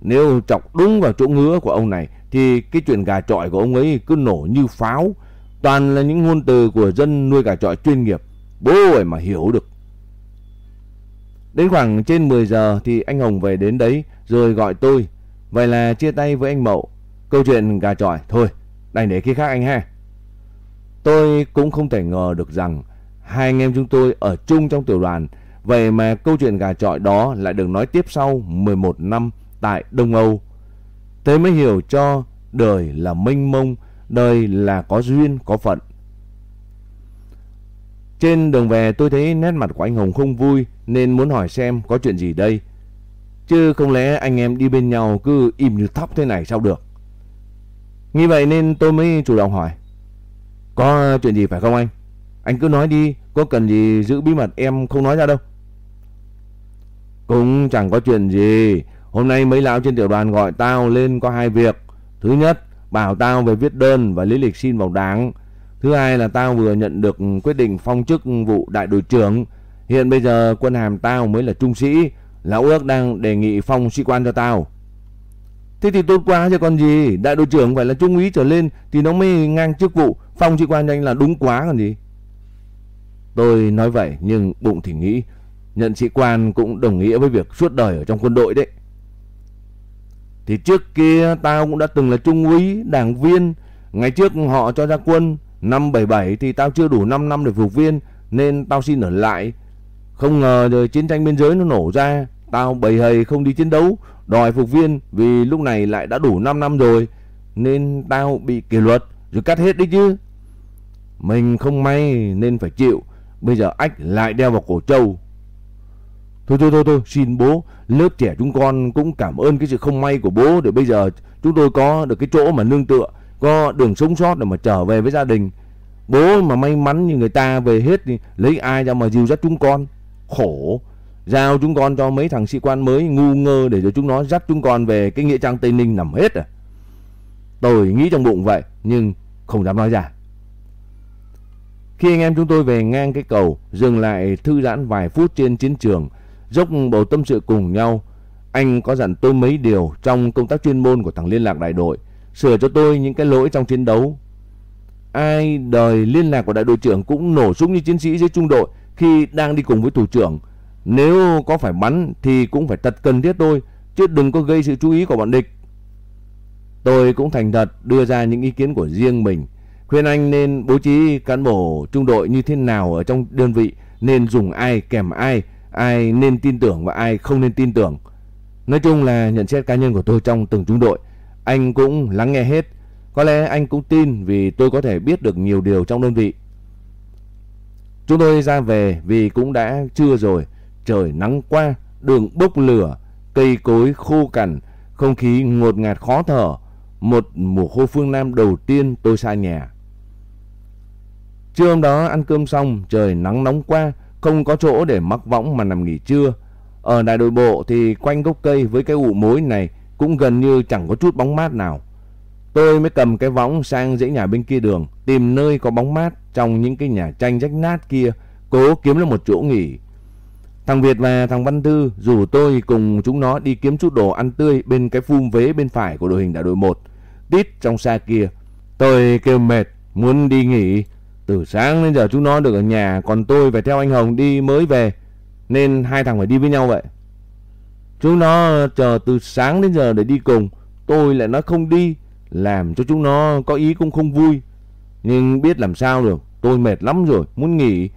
Nếu chọc đúng vào chỗ ngứa của ông này thì cái chuyện gà trọi của ông ấy cứ nổ như pháo. Toàn là những ngôn từ của dân nuôi gà trọi chuyên nghiệp. Bố ơi mà hiểu được. Đến khoảng trên 10 giờ thì anh Hồng về đến đấy rồi gọi tôi. Vậy là chia tay với anh Mậu. Câu chuyện gà trọi thôi, đành để khi khác anh ha. Tôi cũng không thể ngờ được rằng hai anh em chúng tôi ở chung trong tiểu đoàn. Vậy mà câu chuyện gà trọi đó lại được nói tiếp sau 11 năm tại Đông Âu. Thế mới hiểu cho đời là mênh mông, đời là có duyên, có phận. Trên đường về tôi thấy nét mặt của anh Hồng không vui nên muốn hỏi xem có chuyện gì đây. Chứ không lẽ anh em đi bên nhau cứ im như thóc thế này sao được. Như vậy nên tôi mới chủ động hỏi. Có chuyện gì phải không anh? Anh cứ nói đi, có cần gì giữ bí mật em không nói ra đâu. Cũng chẳng có chuyện gì. Hôm nay mấy lão trên tiểu đoàn gọi tao lên có hai việc. Thứ nhất, bảo tao về viết đơn và lý lịch xin vào đảng. Thứ hai là tao vừa nhận được quyết định phong chức vụ đại đội trưởng. Hiện bây giờ quân hàm tao mới là trung sĩ. Lão ước đang đề nghị phong sĩ quan cho tao. Thế thì tốt quá chứ còn gì. Đại đội trưởng phải là trung úy trở lên thì nó mới ngang chức vụ. Phong sĩ quan cho anh là đúng quá còn gì. Tôi nói vậy nhưng bụng thì nghĩ nhận sĩ quan cũng đồng nghĩa với việc suốt đời ở trong quân đội đấy. Thì trước kia tao cũng đã từng là trung úy, đảng viên. Ngày trước họ cho ra quân, năm 77 thì tao chưa đủ 5 năm để phục viên nên tao xin ở lại. Không ngờ rồi chiến tranh biên giới nó nổ ra, tao bầy hầy không đi chiến đấu, đòi phục viên vì lúc này lại đã đủ 5 năm rồi nên tao bị kỷ luật rồi cắt hết đi chứ. Mình không may nên phải chịu, bây giờ ách lại đeo vào cổ trâu. Thôi thôi thôi thôi, xin bố, lớp trẻ chúng con cũng cảm ơn cái sự không may của bố để bây giờ chúng tôi có được cái chỗ mà nương tựa, có đường sống sót để mà trở về với gia đình. Bố mà may mắn như người ta về hết thì lấy ai ra mà dìu dắt chúng con. Khổ, giao chúng con cho mấy thằng sĩ quan mới ngu ngơ để cho chúng nó dắt chúng con về cái nghĩa trang Tây Ninh nằm hết à. Tôi nghĩ trong bụng vậy nhưng không dám nói ra. Khi anh em chúng tôi về ngang cái cầu, dừng lại thư giãn vài phút trên chiến trường, dốc bầu tâm sự cùng nhau. Anh có dặn tôi mấy điều trong công tác chuyên môn của thằng liên lạc đại đội, sửa cho tôi những cái lỗi trong chiến đấu. Ai đời liên lạc của đại đội trưởng cũng nổ súng như chiến sĩ dưới trung đội khi đang đi cùng với thủ trưởng. Nếu có phải bắn thì cũng phải tật cần thiết tôi, chứ đừng có gây sự chú ý của bọn địch. Tôi cũng thành thật đưa ra những ý kiến của riêng mình, khuyên anh nên bố trí cán bộ trung đội như thế nào ở trong đơn vị, nên dùng ai kèm ai, ai nên tin tưởng và ai không nên tin tưởng. Nói chung là nhận xét cá nhân của tôi trong từng trung đội, anh cũng lắng nghe hết. Có lẽ anh cũng tin vì tôi có thể biết được nhiều điều trong đơn vị. Chúng tôi ra về vì cũng đã trưa rồi, trời nắng qua, đường bốc lửa, cây cối khô cằn, không khí ngột ngạt khó thở. Một mùa khô phương Nam đầu tiên tôi xa nhà. Trưa hôm đó ăn cơm xong, trời nắng nóng qua, không có chỗ để mắc võng mà nằm nghỉ trưa. Ở đại đội bộ thì quanh gốc cây với cái ụ mối này cũng gần như chẳng có chút bóng mát nào. Tôi mới cầm cái võng sang dãy nhà bên kia đường, tìm nơi có bóng mát trong những cái nhà tranh rách nát kia, cố kiếm được một chỗ nghỉ. Thằng Việt và thằng Văn Tư rủ tôi cùng chúng nó đi kiếm chút đồ ăn tươi bên cái phum vế bên phải của đội hình đại đội 1, tít trong xa kia. Tôi kêu mệt, muốn đi nghỉ. Từ sáng đến giờ chúng nó được ở nhà, còn tôi phải theo anh Hồng đi mới về, nên hai thằng phải đi với nhau vậy. Chúng nó chờ từ sáng đến giờ để đi cùng, tôi lại nói không đi, làm cho chúng nó có ý cũng không vui. Nhưng biết làm sao được, tôi mệt lắm rồi, muốn nghỉ.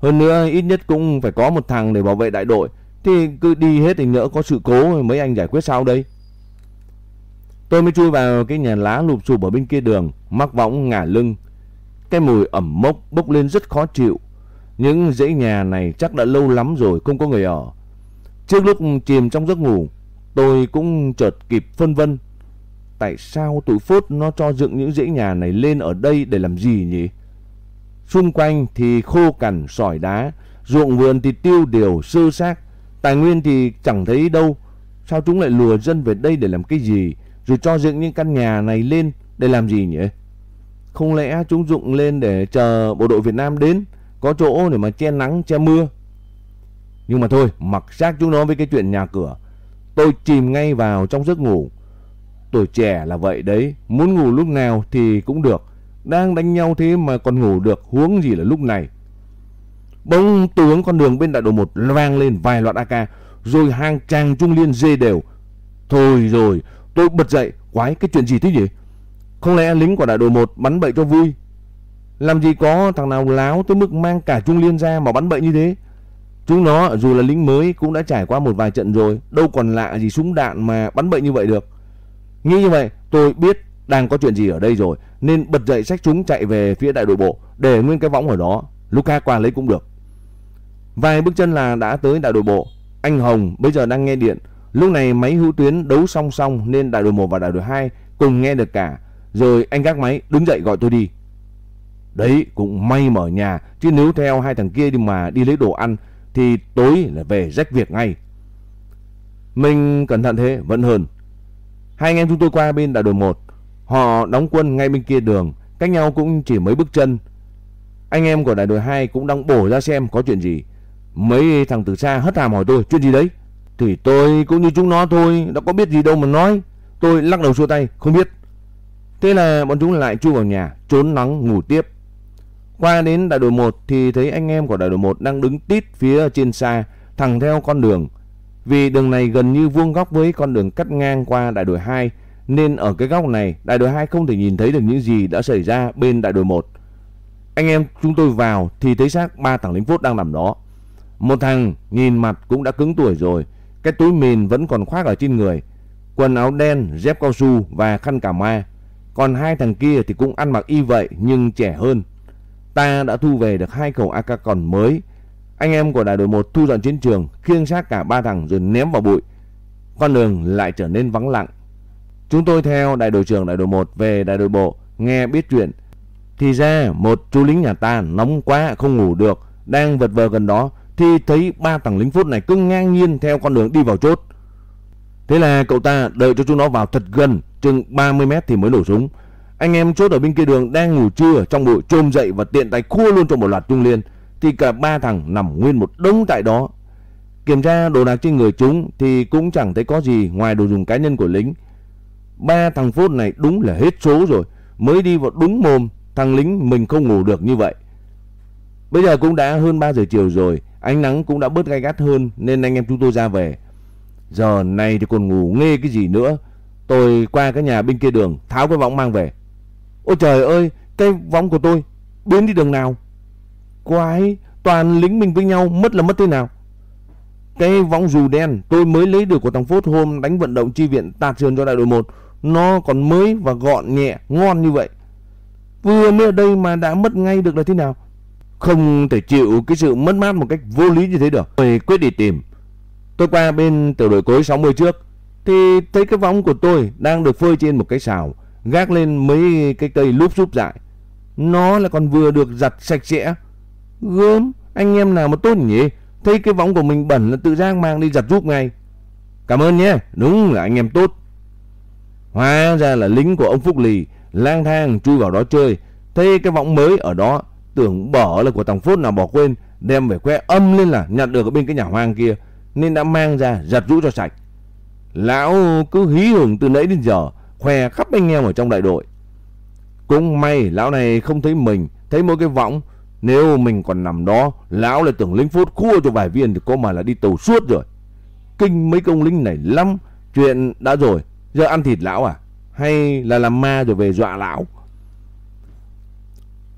Hơn nữa ít nhất cũng phải có một thằng để bảo vệ đại đội. Thì cứ đi hết thì nhỡ có sự cố mấy anh giải quyết sao đây? Tôi mới chui vào cái nhà lá lụp sụp ở bên kia đường, mắc võng ngả lưng. Cái mùi ẩm mốc bốc lên rất khó chịu. Những dãy nhà này chắc đã lâu lắm rồi không có người ở. Trước lúc chìm trong giấc ngủ, tôi cũng chợt kịp phân vân. Tại sao tụi Phốt nó cho dựng những dãy nhà này lên ở đây để làm gì nhỉ? Xung quanh thì khô cằn sỏi đá, ruộng vườn thì tiêu điều sơ xác, tài nguyên thì chẳng thấy đâu. Sao chúng lại lùa dân về đây để làm cái gì? Rồi cho dựng những căn nhà này lên để làm gì nhỉ? Không lẽ chúng dựng lên để chờ bộ đội Việt Nam đến, có chỗ để mà che nắng, che mưa? Nhưng mà thôi, mặc xác chúng nó với cái chuyện nhà cửa. Tôi chìm ngay vào trong giấc ngủ. Tuổi trẻ là vậy đấy, muốn ngủ lúc nào thì cũng được. Đang đánh nhau thế mà còn ngủ được, huống gì là lúc này. Bỗng từ hướng con đường bên đại đội 1 vang lên vài loạt AK, rồi hàng tràng trung liên dê đều. Thôi rồi, tôi bật dậy, quái cái chuyện gì thế nhỉ? Không lẽ lính của đại đội 1 bắn bậy cho vui? Làm gì có thằng nào láo tới mức mang cả trung liên ra mà bắn bậy như thế? Chúng nó dù là lính mới cũng đã trải qua một vài trận rồi, đâu còn lạ gì súng đạn mà bắn bậy như vậy được. Nghĩ như vậy, tôi biết đang có chuyện gì ở đây rồi, nên bật dậy xách chúng chạy về phía đại đội bộ, để nguyên cái võng ở đó, Luca qua lấy cũng được. Vài bước chân là đã tới đại đội bộ, anh Hồng bây giờ đang nghe điện, lúc này máy hữu tuyến đấu song song nên đại đội 1 và đại đội 2 cùng nghe được cả, rồi anh gác máy đứng dậy gọi tôi đi. Đấy cũng may mở nhà, chứ nếu theo hai thằng kia đi mà đi lấy đồ ăn thì tối là về rách việc ngay. Mình cẩn thận thế vẫn hơn. Hai anh em chúng tôi qua bên đại đội 1, họ đóng quân ngay bên kia đường, cách nhau cũng chỉ mấy bước chân. Anh em của đại đội 2 cũng đang bổ ra xem có chuyện gì. Mấy thằng từ xa hất hàm hỏi tôi chuyện gì đấy. Thì tôi cũng như chúng nó thôi, đã có biết gì đâu mà nói. Tôi lắc đầu xua tay, không biết. Thế là bọn chúng lại chui vào nhà, trốn nắng ngủ tiếp. Qua đến đại đội 1 thì thấy anh em của đại đội 1 đang đứng tít phía trên xa, thẳng theo con đường. Vì đường này gần như vuông góc với con đường cắt ngang qua đại đội 2, nên ở cái góc này đại đội 2 không thể nhìn thấy được những gì đã xảy ra bên đại đội 1. Anh em chúng tôi vào thì thấy xác ba thằng lính phốt đang nằm đó. Một thằng nhìn mặt cũng đã cứng tuổi rồi, cái túi mìn vẫn còn khoác ở trên người, quần áo đen, dép cao su và khăn cà ma. Còn hai thằng kia thì cũng ăn mặc y vậy nhưng trẻ hơn. Ta đã thu về được hai khẩu AK còn mới. Anh em của đại đội 1 thu dọn chiến trường, khiêng xác cả ba thằng rồi ném vào bụi. Con đường lại trở nên vắng lặng. Chúng tôi theo đại đội trưởng đại đội 1 về đại đội bộ, nghe biết chuyện. Thì ra một chú lính nhà ta nóng quá không ngủ được, đang vật vờ gần đó thì thấy ba thằng lính phút này cứ ngang nhiên theo con đường đi vào chốt. Thế là cậu ta đợi cho chúng nó vào thật gần, chừng 30 mét thì mới nổ súng. Anh em chốt ở bên kia đường đang ngủ trưa trong bụi trôm dậy và tiện tay khua luôn cho một loạt trung liên. Thì cả ba thằng nằm nguyên một đống tại đó. Kiểm tra đồ đạc trên người chúng thì cũng chẳng thấy có gì ngoài đồ dùng cá nhân của lính. Ba thằng phốt này đúng là hết số rồi. Mới đi vào đúng mồm, thằng lính mình không ngủ được như vậy. Bây giờ cũng đã hơn 3 giờ chiều rồi, ánh nắng cũng đã bớt gay gắt hơn nên anh em chúng tôi ra về. Giờ này thì còn ngủ nghe cái gì nữa. Tôi qua cái nhà bên kia đường, tháo cái võng mang về. Ôi trời ơi, cái võng của tôi biến đi đường nào? Quái, toàn lính mình với nhau, mất là mất thế nào? Cái võng dù đen tôi mới lấy được của thằng Phốt hôm đánh vận động chi viện tạt sườn cho đại đội 1. Nó còn mới và gọn nhẹ, ngon như vậy. Vừa mới ở đây mà đã mất ngay được là thế nào? Không thể chịu cái sự mất mát một cách vô lý như thế được. Tôi quyết đi tìm. Tôi qua bên tiểu đội cối 60 trước. Thì thấy cái võng của tôi đang được phơi trên một cái xào. Gác lên mấy cái cây lúp xúp dại. Nó là còn vừa được giặt sạch sẽ. Gớm, anh em nào mà tốt nhỉ? Thấy cái võng của mình bẩn là tự giác mang đi giặt giúp ngay. Cảm ơn nhé, đúng là anh em tốt. Hóa ra là lính của ông Phúc Lì lang thang chui vào đó chơi. Thấy cái võng mới ở đó tưởng bỏ là của thằng Phốt nào bỏ quên, đem về que âm lên là nhặt được ở bên cái nhà hoang kia, nên đã mang ra giặt rũ cho sạch. Lão cứ hí hưởng từ nãy đến giờ, khoe khắp anh em ở trong đại đội. Cũng may lão này không thấy mình, thấy mỗi cái võng. Nếu mình còn nằm đó, lão lại tưởng lính Phốt khua cho vài viên thì có mà là đi tàu suốt rồi. Kinh mấy công lính này lắm, chuyện đã rồi, giờ ăn thịt lão à? hay là làm ma rồi về dọa lão.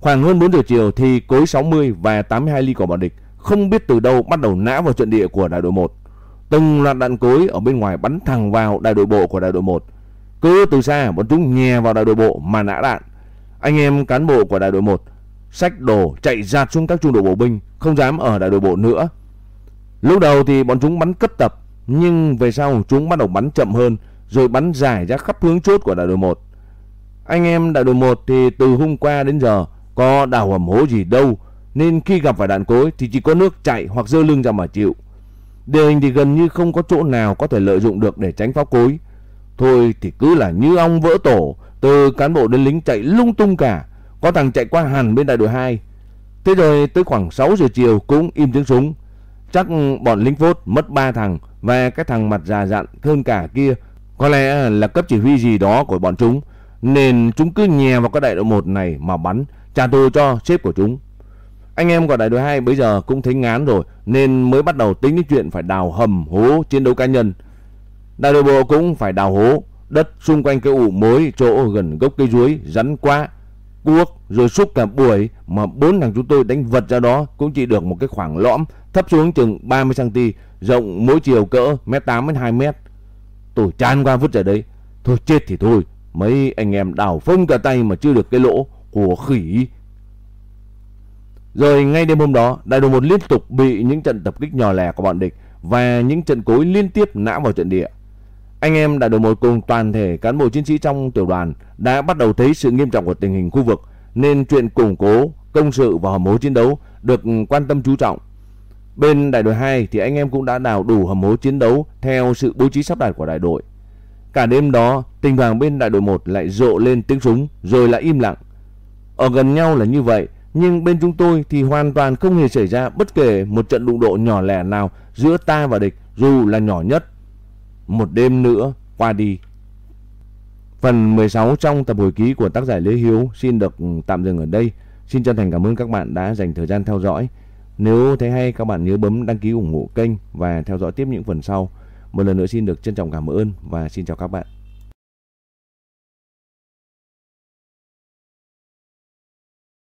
Khoảng hơn 4 giờ chiều thì cối 60 và 82 ly của bọn địch không biết từ đâu bắt đầu nã vào trận địa của đại đội 1. Từng loạt đạn cối ở bên ngoài bắn thẳng vào đại đội bộ của đại đội 1. Cứ từ xa bọn chúng nhè vào đại đội bộ mà nã đạn. Anh em cán bộ của đại đội 1 sách đồ chạy giạt xuống các trung đội bộ binh, không dám ở đại đội bộ nữa. Lúc đầu thì bọn chúng bắn cấp tập, nhưng về sau chúng bắt đầu bắn chậm hơn, rồi bắn dài ra khắp hướng chốt của đại đội 1. Anh em đại đội 1 thì từ hôm qua đến giờ có đào hầm hố gì đâu, nên khi gặp phải đạn cối thì chỉ có nước chạy hoặc dơ lưng ra mà chịu. Địa hình thì gần như không có chỗ nào có thể lợi dụng được để tránh pháo cối. Thôi thì cứ là như ong vỡ tổ, từ cán bộ đến lính chạy lung tung cả. Có thằng chạy qua hẳn bên đại đội 2. Thế rồi tới khoảng 6 giờ chiều cũng im tiếng súng. Chắc bọn lính phốt mất 3 thằng và cái thằng mặt già dặn hơn cả kia có lẽ là cấp chỉ huy gì đó của bọn chúng. Nên chúng cứ nhè vào cái đại đội 1 này mà bắn, trả thù cho sếp của chúng. Anh em của đại đội 2 bây giờ cũng thấy ngán rồi nên mới bắt đầu tính đến chuyện phải đào hầm hố chiến đấu cá nhân. Đại đội bộ cũng phải đào hố, đất xung quanh cái ụ mối chỗ gần gốc cây chuối rắn quá, cuốc rồi xúc cả buổi mà bốn thằng chúng tôi đánh vật ra đó cũng chỉ được một cái khoảng lõm thấp xuống chừng 30 cm, rộng mỗi chiều cỡ mét 8 đến 2 mét. Tôi chán qua vứt ra đấy. Thôi chết thì thôi, mấy anh em đào phông cả tay mà chưa được cái lỗ của khỉ. Rồi ngay đêm hôm đó, đại đội 1 liên tục bị những trận tập kích nhỏ lẻ của bọn địch và những trận cối liên tiếp nã vào trận địa. Anh em đại đội 1 cùng toàn thể cán bộ chiến sĩ trong tiểu đoàn đã bắt đầu thấy sự nghiêm trọng của tình hình khu vực nên chuyện củng cố công sự và hầm hố chiến đấu được quan tâm chú trọng. Bên đại đội 2 thì anh em cũng đã đào đủ hầm hố chiến đấu theo sự bố trí sắp đặt của đại đội. Cả đêm đó, tình hoàng bên đại đội 1 lại rộ lên tiếng súng rồi lại im lặng. Ở gần nhau là như vậy, nhưng bên chúng tôi thì hoàn toàn không hề xảy ra bất kể một trận đụng độ nhỏ lẻ nào giữa ta và địch dù là nhỏ nhất. Một đêm nữa qua đi. Phần 16 trong tập hồi ký của tác giả Lê Hiếu xin được tạm dừng ở đây. Xin chân thành cảm ơn các bạn đã dành thời gian theo dõi. Nếu thấy hay, các bạn nhớ bấm đăng ký ủng hộ kênh và theo dõi tiếp những phần sau. Một lần nữa xin được trân trọng cảm ơn và xin chào các bạn.